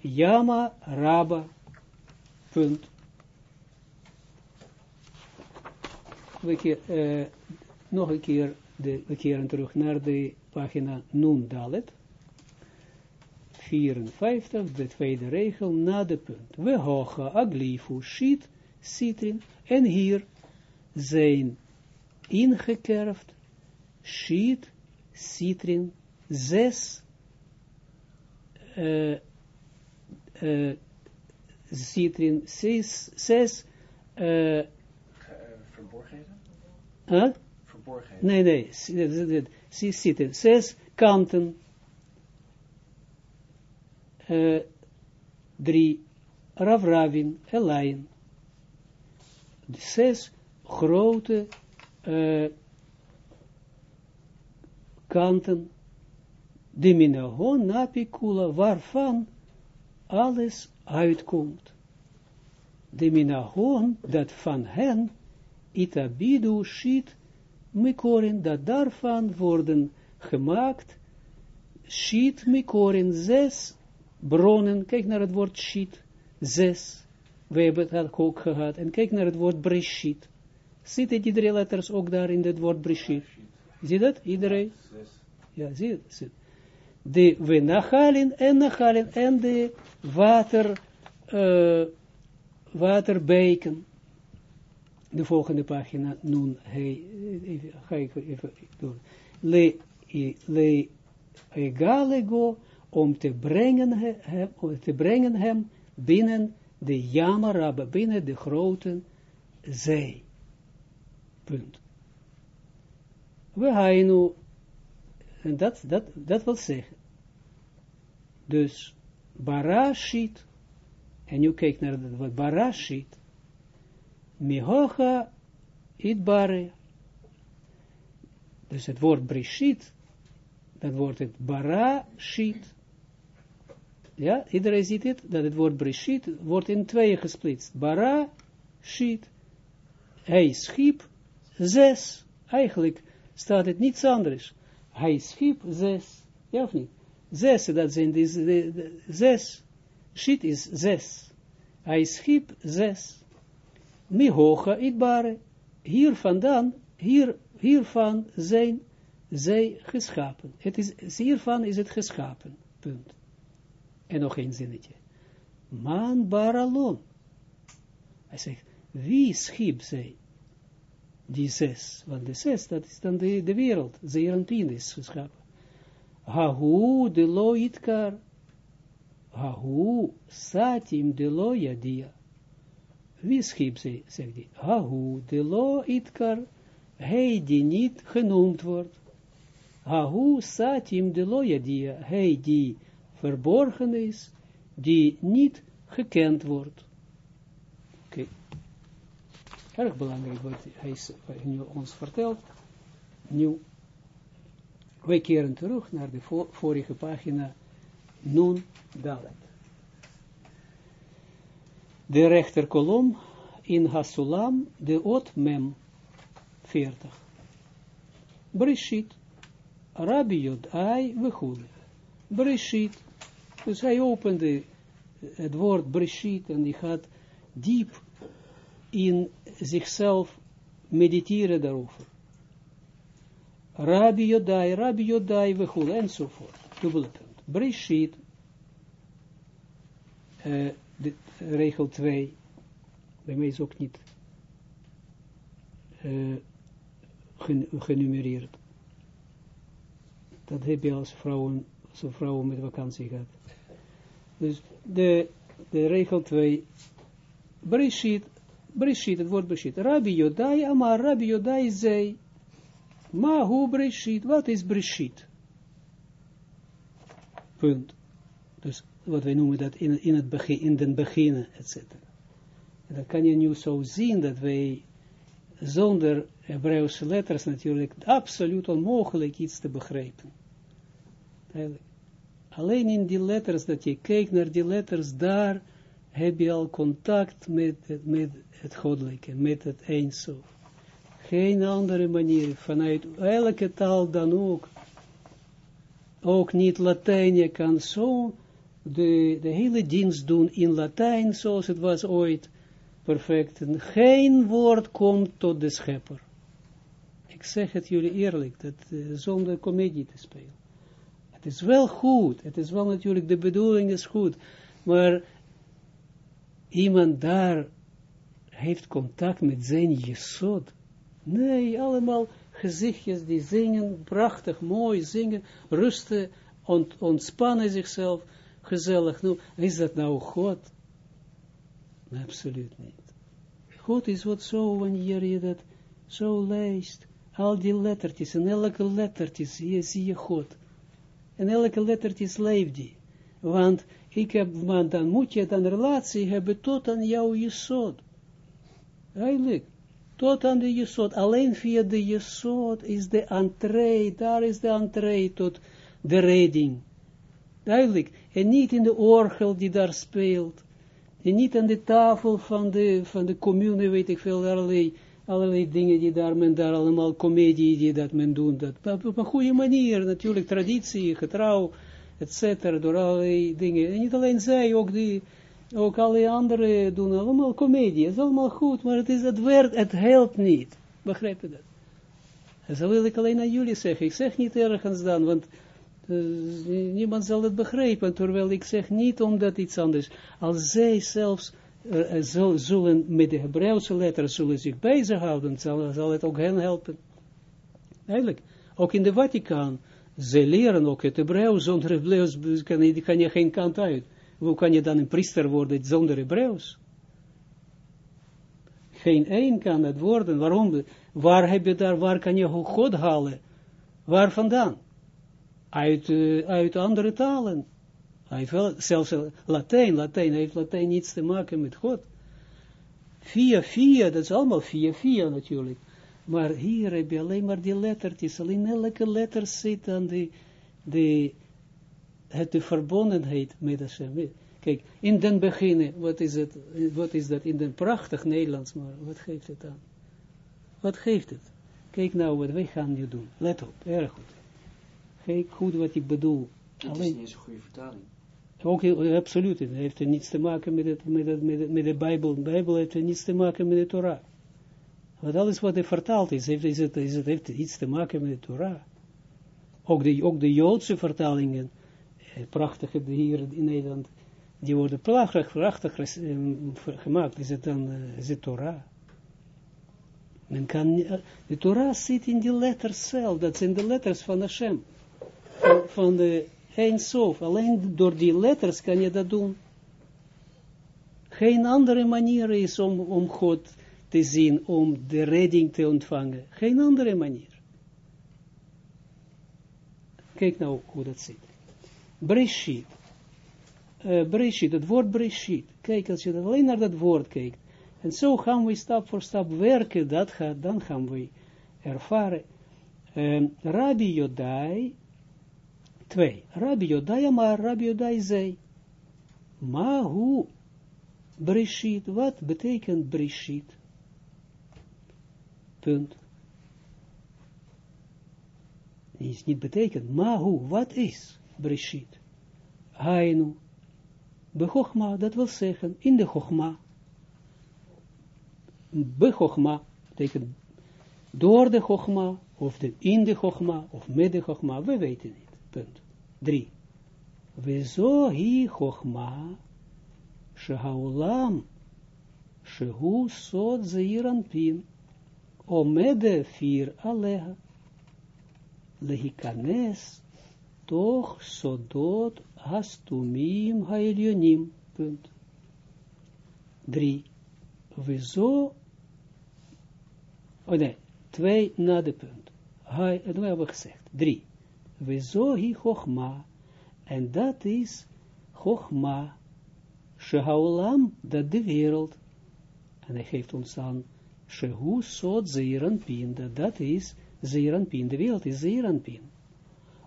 yama raba. Punt. We keer, nog een keer, de, we terug naar de pagina Nun Dalet. 54, de tweede regel, na de punt. We hoga aglifu shit citrin. En hier zijn ingekerfd shit citrin zes uh, uh, citrin, zes, zes uh, verborgenheden? Huh? Verborgenheden? Nee, nee, citrin, zes kanten, uh, drie ravravin, elain, zes grote uh, kanten de minagon napikula, waarvan alles uitkomt. De minagon, dat van hen, itabidu shit, mikorin, dat daarvan worden gemaakt, shit mikorin, zes bronnen, kijk naar het woord shit, zes, we hebben het ook gehad, en kijk naar het woord breshit, zitten die drie letters ook daar in het woord breshit, zie dat, iedereen? Ja, zie het, de we nachalin en nachalin en de water, uh, waterbeken. De volgende pagina, nun, hey, even, ga ik even doen. Le, le egalego, om te brengen hem, te brengen hem binnen de Yamarabba, binnen de grote zee. Punt. We gaan nu, en dat, dat, dat wil zeggen, dus barashit, en nu kijk naar het wat barashit, mihocha itbare, dus het woord brishit, dat wordt het barashit, ja, iedereen ziet het, dat het woord brishit wordt in tweeën gesplitst, bara, shit, hij schiep zes, eigenlijk staat het niets anders, hij schiep zes, ja of niet? Zes, dat zijn die, de, de, zes. Shit is zes. Hij schiep zes. Mi hoge itbare. Hier vandaan, hier, hiervan zijn zij geschapen. Het is, hiervan is het geschapen. Punt. En nog een zinnetje. Man baralon. Hij zegt, wie schiep zij? Die zes. Want de zes, dat is dan de, de wereld. Zeeranpien is geschapen. Hahu de lo itkar. Hahu satim de lo yadia. Wie schiep ze, zegt hij. Hahu de lo itkar. Hij die niet genoemd wordt. Hahu satim de lo yadia. Hij die verborgen is, die niet gekend wordt. Oké. Okay. Erg belangrijk wat hij, ons vertelt. Nu wij keren terug naar de vorige pagina, Nun Dalet. De rechterkolom in Hasulam, de Ot Mem 40. Brishit, Rabbi Jodai, Wechule. Brishit, dus hij opende het woord Brishit en die gaat diep in zichzelf mediteren daarover. Rabbi Jodai, Rabbi Jodai, Wechul, enzovoort. Dubbele punt. Uh, de, regel 2, bij mij is ook niet uh, gen, genumereerd. Dat heb je als vrouwen, als vrouwen met vakantie gehad. Dus de, de regel 2, Breshit, Breshit, het woord Breshit. Rabbi Jodai, Amar Rabbi Jodai zei, Ma hu breshit, wat is breshit? Punt. Dus wat wij noemen dat in, in het begin, in den beginnen, etc. En dan kan je nu zo zien dat wij zonder Hebreeuwse letters natuurlijk absoluut onmogelijk iets te begrijpen. Alleen in die letters, dat je kijkt naar die letters, daar heb je al contact met, met het goddelijke, met het eindsof. Geen andere manier, vanuit elke taal dan ook. Ook niet Latijn, je kan zo de, hele dienst doen in Latijn, zoals het was ooit, perfect. En geen woord komt tot de schepper. Ik zeg het jullie eerlijk, dat, uh, zonder comedie te spelen. Het is wel goed, het is wel natuurlijk, de bedoeling is goed, maar iemand daar heeft contact met zijn jesod, Nee, allemaal gezichtjes die zingen, prachtig, mooi zingen, rusten, ont, ontspannen zichzelf, gezellig. Nou, is dat nou God? Absoluut niet. God is wat zo, wanneer je dat zo leest, al die lettertjes, en elke lettertjes, hier zie je God. En elke lettertjes leeft die. Want ik heb, want dan moet je dan relatie hebben tot aan jouw jesod. Eigenlijk tot aan de Jesod. Alleen via de Jesod is de entree, daar is de entree tot de redding. Duidelijk. En niet in de orgel die daar speelt. En niet aan de tafel van de, van de commune, weet ik veel, allerlei, allerlei dingen die daar, men daar allemaal, comedie die dat men doet. Dat, op een goede manier, natuurlijk, traditie, getrouw, etc. Door allerlei dingen. En niet alleen zij, ook die, ook alle anderen doen allemaal comedie. Het is allemaal goed, maar het is het werkt, het helpt niet. Begrijp je dat? En zo wil ik alleen aan jullie zeggen. Ik zeg niet ergens dan, want uh, niemand zal het begrijpen. Terwijl ik zeg niet omdat iets anders. Als zij zelfs uh, zullen met de Hebreeuwse letters zullen zich bezighouden, zal, zal het ook hen helpen. Eigenlijk, ook in de Vaticaan, ze leren ook het Hebreeuws, zonder Hebreeuws kan je, kan je geen kant uit. Hoe kan je dan een priester worden zonder Hebreeuws? Geen één kan het worden. Waarom? Waar heb je daar, waar kan je God halen? Waar vandaan? Uit, uh, uit andere talen. Hij zelfs Latijn, Latijn heeft Latijn niets te maken met God. Via, via, dat is allemaal via, via natuurlijk. Maar hier heb je alleen maar die lettertjes, alleen elke letter zit aan de, de, het de verbondenheid met Hashem. Kijk, in den beginnen, wat is, het, wat is dat in den prachtig Nederlands, maar wat geeft het aan? Wat geeft het? Kijk nou wat wij gaan nu doen. Let op, erg goed. Kijk goed wat ik bedoel. Het Alleen, is niet eens een goede vertaling. Ook heel, absoluut, het heeft er niets te maken met, het, met, het, met, het, met de Bijbel. De Bijbel heeft er niets te maken met de Torah. Want alles wat er vertaald is, heeft, is het, is het, heeft iets te maken met de Torah. Ook de, ook de Joodse vertalingen, eh, prachtige hier in Nederland, die worden prachtig, prachtig eh, gemaakt. Is het dan is het Torah? Men kan, de Torah zit in die letters zelf, dat zijn de letters van Hashem, van, de Eindsof. Alleen door die letters kan je dat doen. Geen andere manier is om, om God te zien, om de redding te ontvangen. Geen andere manier. Kijk nou hoe dat zit. Breshit. Uh, Breshit, het woord Breshit. Kijk, als je alleen naar dat woord kijkt. En zo gaan we stap voor stap werken. Dat gaat, dan gaan we ervaren. Um, Rabbi Jodai, twee. Rabbi Jodai maar Rabbi Jodai zei. Hoe Breshit, wat betekent Breshit? Punt. Is niet betekent, maar hoe, wat is Breshit? Hainu. Bechochma, dat wil zeggen, in de Chochma. Bechochma, betekent door de Chochma, of in de Chochma, of met de Chochma, we weten niet. Punt. Drie. We zo hi Chochma, Shehaolam, Shehu Sod Zeiran Pin, Omede Fir Aleha, Lehikanes, toch Sodot Hastumim Haelionim. Punt. Drie. We zo. Oh nee, twee na de punt. Hij, dat hebben gezegd. Drie. We zo hi Chochma. En dat is Chochma. Shehaolam, dat de wereld. En hij geeft ons aan. Shehu Sod Zeiranpin. Dat is Zeiranpin. De wereld is Zeiranpin.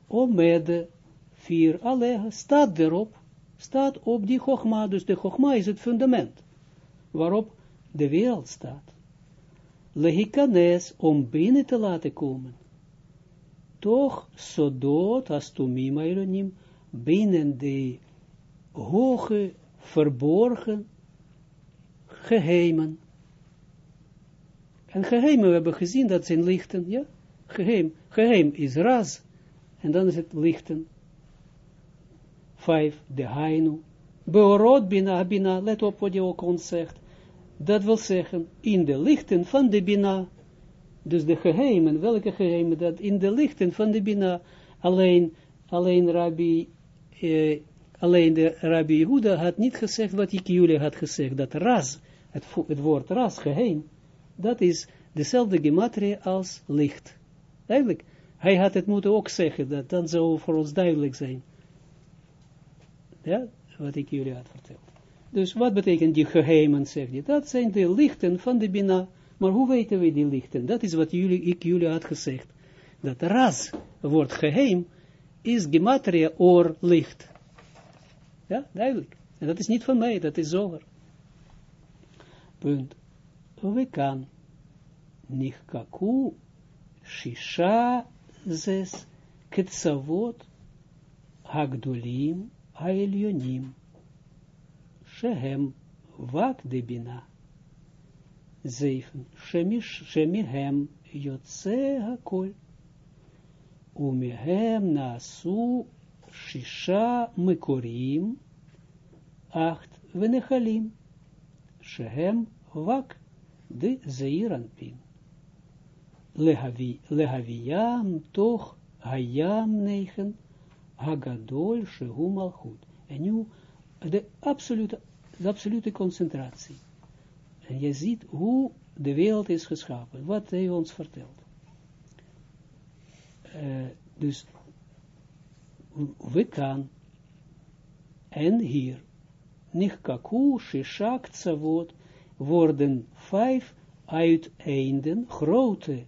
Omede vier allega, staat erop, staat op die Chogma, dus de Chogma is het fundament, waarop de wereld staat. Lehikanes, om binnen te laten komen. Toch, sodot, astumim, ironim, binnen de hoge, verborgen, geheimen. En geheimen, we hebben gezien, dat zijn lichten, ja? Geheim, geheim is ras, en dan is het lichten. Vijf, de hainu. Beorot bina, bina, let op wat je ook ons zegt. Dat wil zeggen, in de lichten van de bina, dus de geheimen, welke geheimen, dat in de lichten van de bina, alleen, alleen rabbi, eh, alleen de rabbi Yehuda had niet gezegd wat ik jullie had gezegd, dat ras, het, het woord ras, geheim, dat is dezelfde gematria als licht. Eigenlijk, hij had het moeten ook zeggen, dat dan zou voor ons duidelijk zijn. Ja, wat ik jullie had verteld. Dus wat betekent die geheimen, zegt hij? Dat zijn de lichten van de Bina. Maar hoe weten we die lichten? Dat is wat jullie, ik jullie had gezegd. Dat ras, wordt geheim, is gematria oor licht. Ja, duidelijk. En dat is niet van mij, dat is zoger. Punt. We kan nichkaku shisha zes ketsavot hagdolim haelyonim shehem vak de bina. Zeven. Shemihem yotze hakol. Umehem nasu shisha mekorim acht venechalim. De zeiranpin. Lehavi, lehaviyam toch hayam negen hagadol shehu malchut. En nu de absolute, de absolute concentratie. En je ziet hoe de wereld is geschapen, wat hij ons vertelt. Uh, dus we kan en hier nichkaku shishak tsavot worden vijf uiteinden, grote,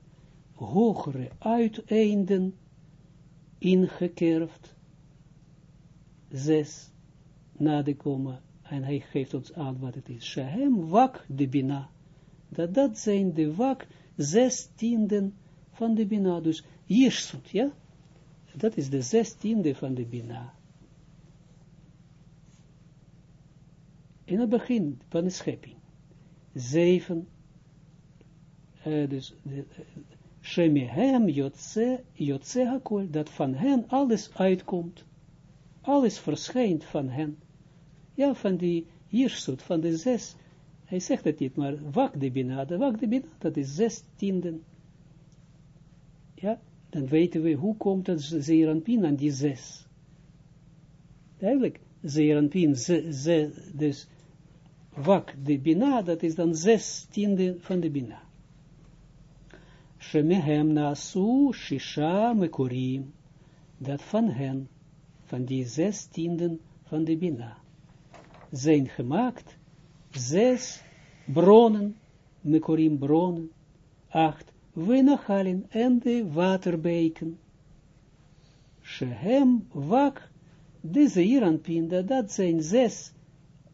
hogere uiteinden ingekerfd. Zes na de komma en hij geeft ons aan wat het is. Shehem wak de bina. Dat dat zijn de wak zestienden van de bina. Dus Jirsut, ja? Dat is de zestiende van de bina. In het begin van de schepping. Zeven. Uh, dus uh, Shemihem Jotze, Jotze Hakol, dat van hen alles uitkomt. Alles verschijnt van hen ja, van die Jirsut, van de zes, hij zegt het niet, maar wak de bina, de wak de bina, dat is zes tienden. Ja, dan weten we hoe komt het zeeranpin aan die zes. Duidelijk, zeeranpin, ze, ze, dus wak de bina, dat is dan zes tienden van de bina. Shemehem nasu shisha mekorim, dat van hen, van die zes tienden van de bina zijn gemaakt zes bronnen, mekorim bronnen, acht winachalin en de waterbeken. Shehem wak de zeeranpin, dat zijn zes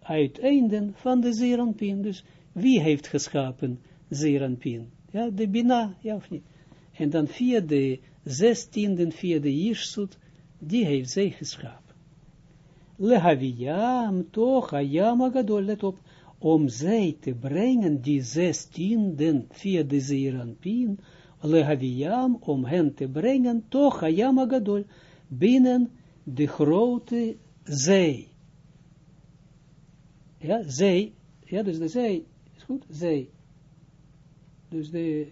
uiteinden van de zeeranpin. Dus wie heeft geschapen zeeranpin? Ja, de Bina, ja of niet? En dan via de zestienden, via de die heeft zij geschapen lehaviyam toch hayam agadol, let op, om zij te brengen, die zestienden via de zeeranpien, lehaviyam, om hen te brengen, toch hayam agadol, binnen de grote zee. Ja, zee, ja, dus de zee, is goed, zee. Dus de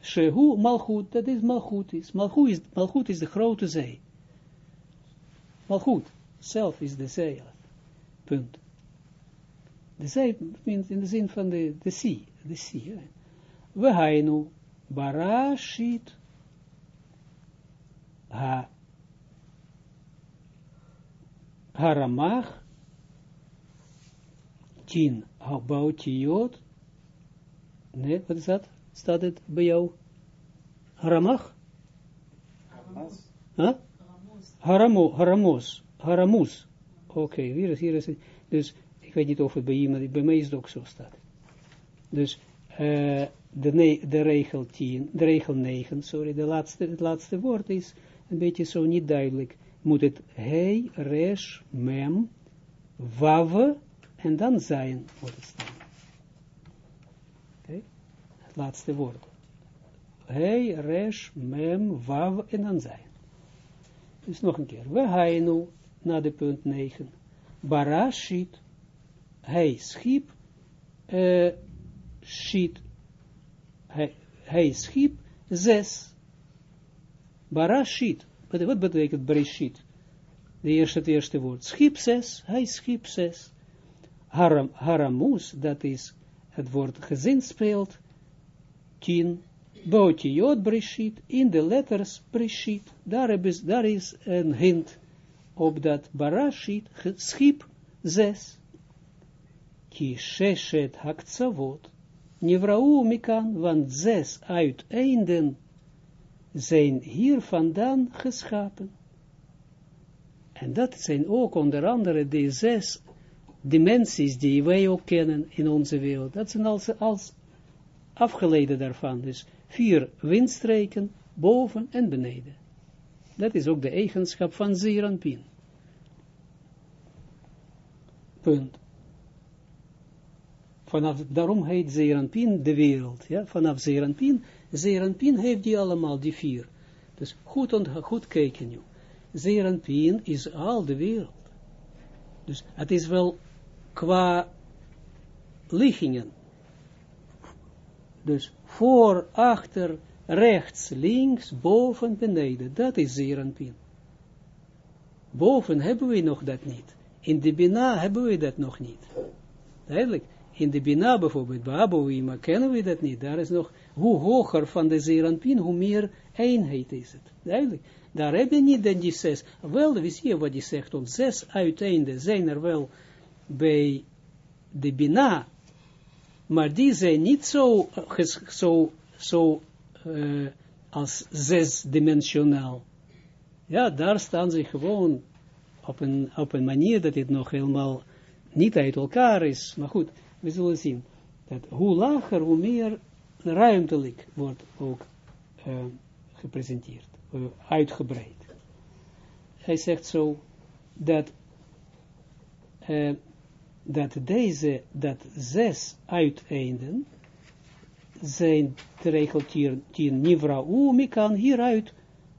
Shehu Malchut, dat is Malchut is. Malchut is, Malchut is de grote. Maar goed, zelf is de zee. Punt. De zee in de zin van de, de zee. De zee. We barashit ha haramach tien habautiot nee, wat is dat? Staat het bij jou? Haramach? Huh? Haramo, haramos, haramus. Oké, okay, hier, is, hier is het. Dus, ik weet niet of het bij iemand, bij mij is het ook zo staat. Dus, uh, de, de regel 10, de regel 9, sorry, de laatste, het laatste woord is een beetje zo niet duidelijk. Moet het hij, resh, mem, wave, en dan zijn, moet het staan. Okay. het laatste woord. Hij, resh, mem, wave, en dan zijn. Dus nog een keer. We hainu, na de punt 9. Barashit, hij schiep, uh, shit, hij, schiep zes. Barashit, wat betekent Bereshit? De eerste, het eerste woord. Schiep zes, hij schiep zes. Haram, haramus, dat is het woord gezin speelt, tien Baotiot Breshit, in de letters Breshit, daar, is, daar is een hint op dat Barashit, schip zes. Ki sheshet haktsavot, nivrau mikan, want zes uiteinden zijn hier vandaan geschapen. En dat zijn ook onder andere de zes dimensies die wij ook kennen in onze wereld. Dat zijn als, als afgeleide daarvan. Dus vier windstreken, boven en beneden. Dat is ook de eigenschap van Zeranpin. Punt. Vanaf, daarom heet Zeranpin de wereld. Ja? Vanaf Zeranpin, Zeranpin heeft die allemaal, die vier. Dus goed, goed kijken nu. Zeranpin is al de wereld. Dus het is wel qua liggingen. Dus voor, achter, rechts, links, boven, beneden. Dat is Zeranpin. Boven hebben we nog dat niet. In de Bina hebben we dat nog niet. Duidelijk. In de Bina bijvoorbeeld, bij Abouima, kennen we dat niet. Daar is nog, hoe hoger van de Zeranpin, hoe meer eenheid is het. Duidelijk. Daar heb je niet dan die zes. Wel, we zien wat die zegt ons. Zes uiteinden zijn er wel bij de Bina. Maar die zijn niet zo, zo, zo uh, als zesdimensionaal. Ja, daar staan ze gewoon op een, op een manier dat het nog helemaal niet uit elkaar is. Maar goed, we zullen zien dat hoe lager, hoe meer ruimtelijk wordt ook uh, gepresenteerd, uh, uitgebreid. Hij zegt zo dat, uh, dat deze, dat zes uiteinden, zijn de regel tien nivra u, kan hieruit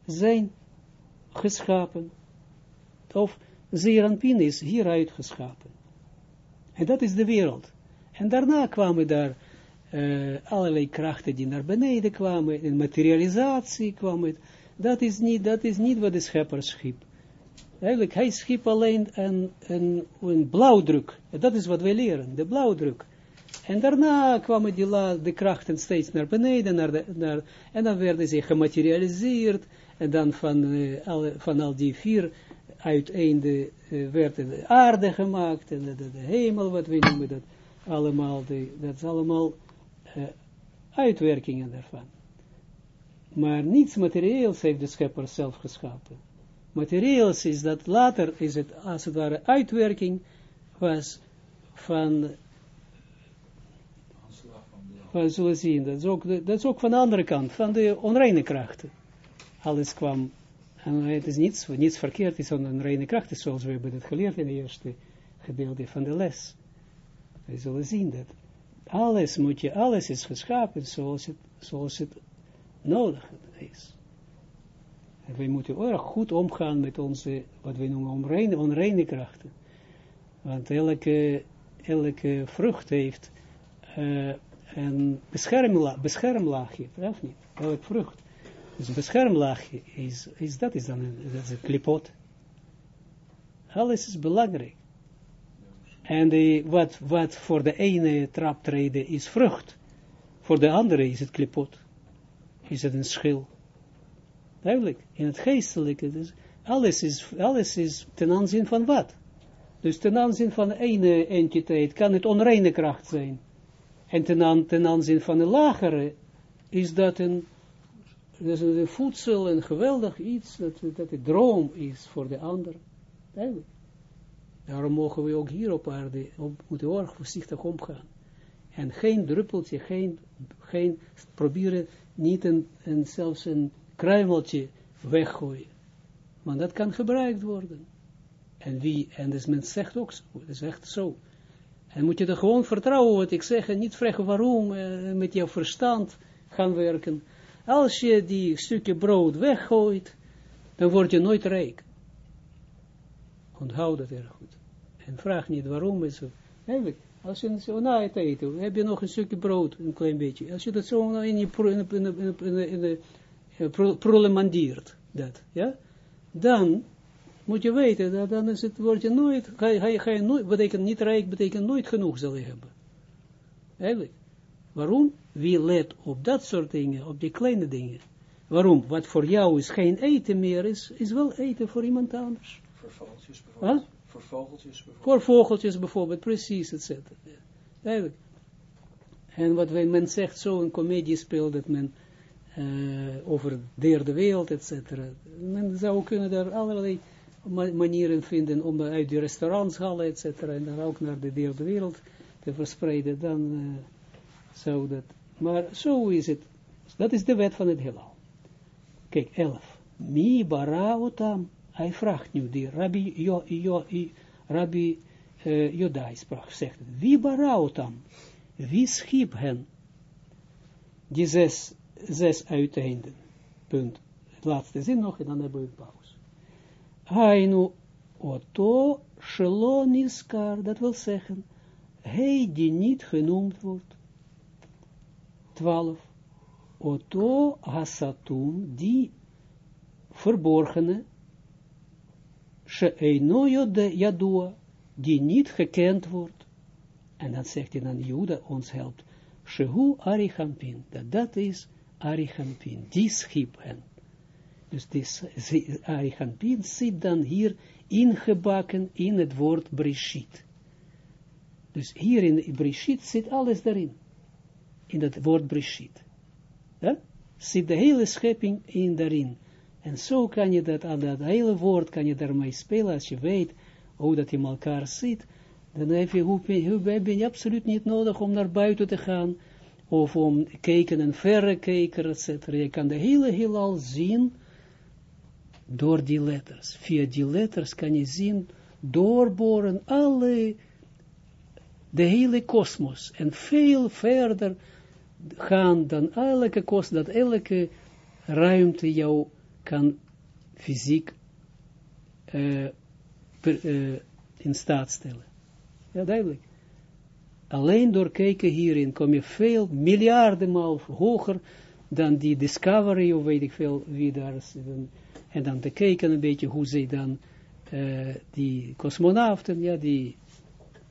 zijn geschapen. Of Zeranpin is hieruit geschapen. En dat is de wereld. En daarna kwamen daar uh, allerlei krachten die naar beneden kwamen, in materialisatie kwamen. Dat is niet, dat is niet wat de schepper schiep. Eigenlijk, hij schiep alleen een, een, een blauwdruk. Dat is wat wij leren, de blauwdruk. En daarna kwamen die la, de krachten steeds naar beneden, naar en dan werden ze gematerialiseerd, en dan van, al, van al die vier uiteinden uh, werd de aarde gemaakt, en de, hemel, wat we noemen dat, allemaal, dat is allemaal uh, uitwerkingen daarvan. Maar niets materieels heeft de schepper zelf geschapen. Materieels is dat later, is het als het ware uitwerking was van we zullen zien, dat is, ook dat is ook van de andere kant, van de onreine krachten. Alles kwam, en het is niets, niets verkeerd is aan onreine krachten, zoals we hebben het geleerd in het eerste gedeelte van de les. We zullen zien dat alles moet je, alles is geschapen zoals het, zoals het nodig is. En we moeten erg goed omgaan met onze, wat we noemen, onreine, onreine krachten. Want elke, elke vrucht heeft uh, een beschermla beschermlaagje, of niet? Elk vrucht. Dus een beschermlaagje is, is dat is dan een, dat is een klipot. Alles is belangrijk. En wat, wat voor de ene traptreden is vrucht, voor de andere is het klipot. Is het een schil. Duidelijk, in het geestelijke, dus alles, is, alles is ten aanzien van wat? Dus ten aanzien van de ene entiteit kan het onreine kracht zijn. En ten, aanzien van de lagere is dat een, is een voedsel, een geweldig iets, dat, dat de droom is voor de ander. Duidelijk. Daarom mogen we ook hier op aarde, op, moeten erg voorzichtig omgaan. En geen druppeltje, geen, geen proberen niet een, een, zelfs een kruimeltje weggooien. Want dat kan gebruikt worden. En wie, en dus men zegt ook zo, dat is echt zo. En moet je er gewoon vertrouwen wat ik zeg en niet vragen waarom, uh, met jouw verstand gaan werken. Als je die stukje brood weggooit, dan word je nooit rijk. Onthoud dat erg goed. En vraag niet waarom is het. Als je zo na het eten, heb je nog een stukje brood, een klein beetje. Als je dat zo in je prolemandeert, dat, ja, dan moet je weten, dat dan is het, word je nooit, ga, ga, ga je nooit, betekent niet rijk, betekent nooit genoeg zal je hebben. Eigenlijk. Waarom? Wie let op dat soort dingen, op die kleine dingen. Waarom? Wat voor jou is geen eten meer is, is wel eten voor iemand anders. Voor vogeltjes bijvoorbeeld. Huh? Voor vogeltjes bijvoorbeeld. Voor vogeltjes bijvoorbeeld, precies, et cetera. Eigenlijk. En wat men zegt, zo een comedie speelt, dat men eh, over de derde wereld, et cetera. Men zou kunnen daar allerlei ma- manieren vinden om uit die restaurants halen, et cetera, en dan ook naar de derde wereld te verspreiden, dan eh, zou dat, maar zo is het, dat is de wet van het heelal. Kijk, 11. Mi bara otam. Hij vraagt nu, die Rabbi, jo, jo, Rabbi uh, Jodai sprak, zegt. Wie bara otam? Wie schiep hen? Die zes, zes uiteinden. Punt. Het laatste zin nog, en dan hebben we een pauze. Hainu oto sheloniskar, dat wil zeggen, hij die niet genoemd wordt. 12. Oto hasatum, die verborgene, she'eino yode- yadua, die niet gekend wordt. En dan zegt hij dan, Juda ons helpt, shehu arichampin, dat dat is arichampin, die schiep hen. Dus die arichampin zit dan hier ingebakken in het woord Breshit. Dus hier in Breshit zit alles daarin. In het woord Breshit. Ja? Zit de hele schepping in daarin. En zo kan je dat, aan dat hele woord kan je daarmee spelen, als je weet hoe dat in elkaar zit, dan heb je, hoe, heb je absoluut niet nodig om naar buiten te gaan, of om kijken en verre kijken, etc. Je kan de hele heelal zien, door die letters. Via die letters kan je zien, doorboren alle, de hele kosmos, en veel verder gaan dan elke kosmos, dat elke ruimte jou kan fysiek uh, in staat stellen. Ja, duidelijk. Alleen door kijken hierin kom je veel, miljardenmaal hoger dan die Discovery, of weet ik veel, wie daar is. En dan te kijken een beetje hoe zij dan, uh, die cosmonauten, ja, die,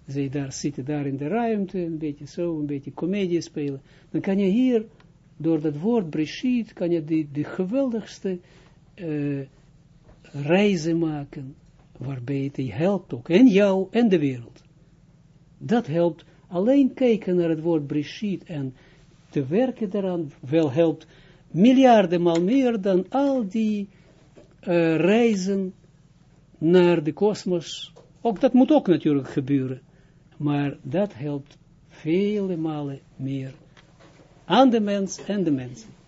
zij daar zitten daar in de ruimte, een beetje zo, een beetje comedie spelen. Dan kan je hier, door dat woord Breshit, kan je de geweldigste uh, reizen maken, waarbij het helpt ook, en jou en de wereld. Dat helpt, alleen kijken naar het woord Breshit en te werken daaraan, wel helpt miljardenmaal meer dan al die uh, reizen naar de kosmos. Ook dat moet ook natuurlijk gebeuren, maar dat helpt vele malen meer aan de mens en de mensen.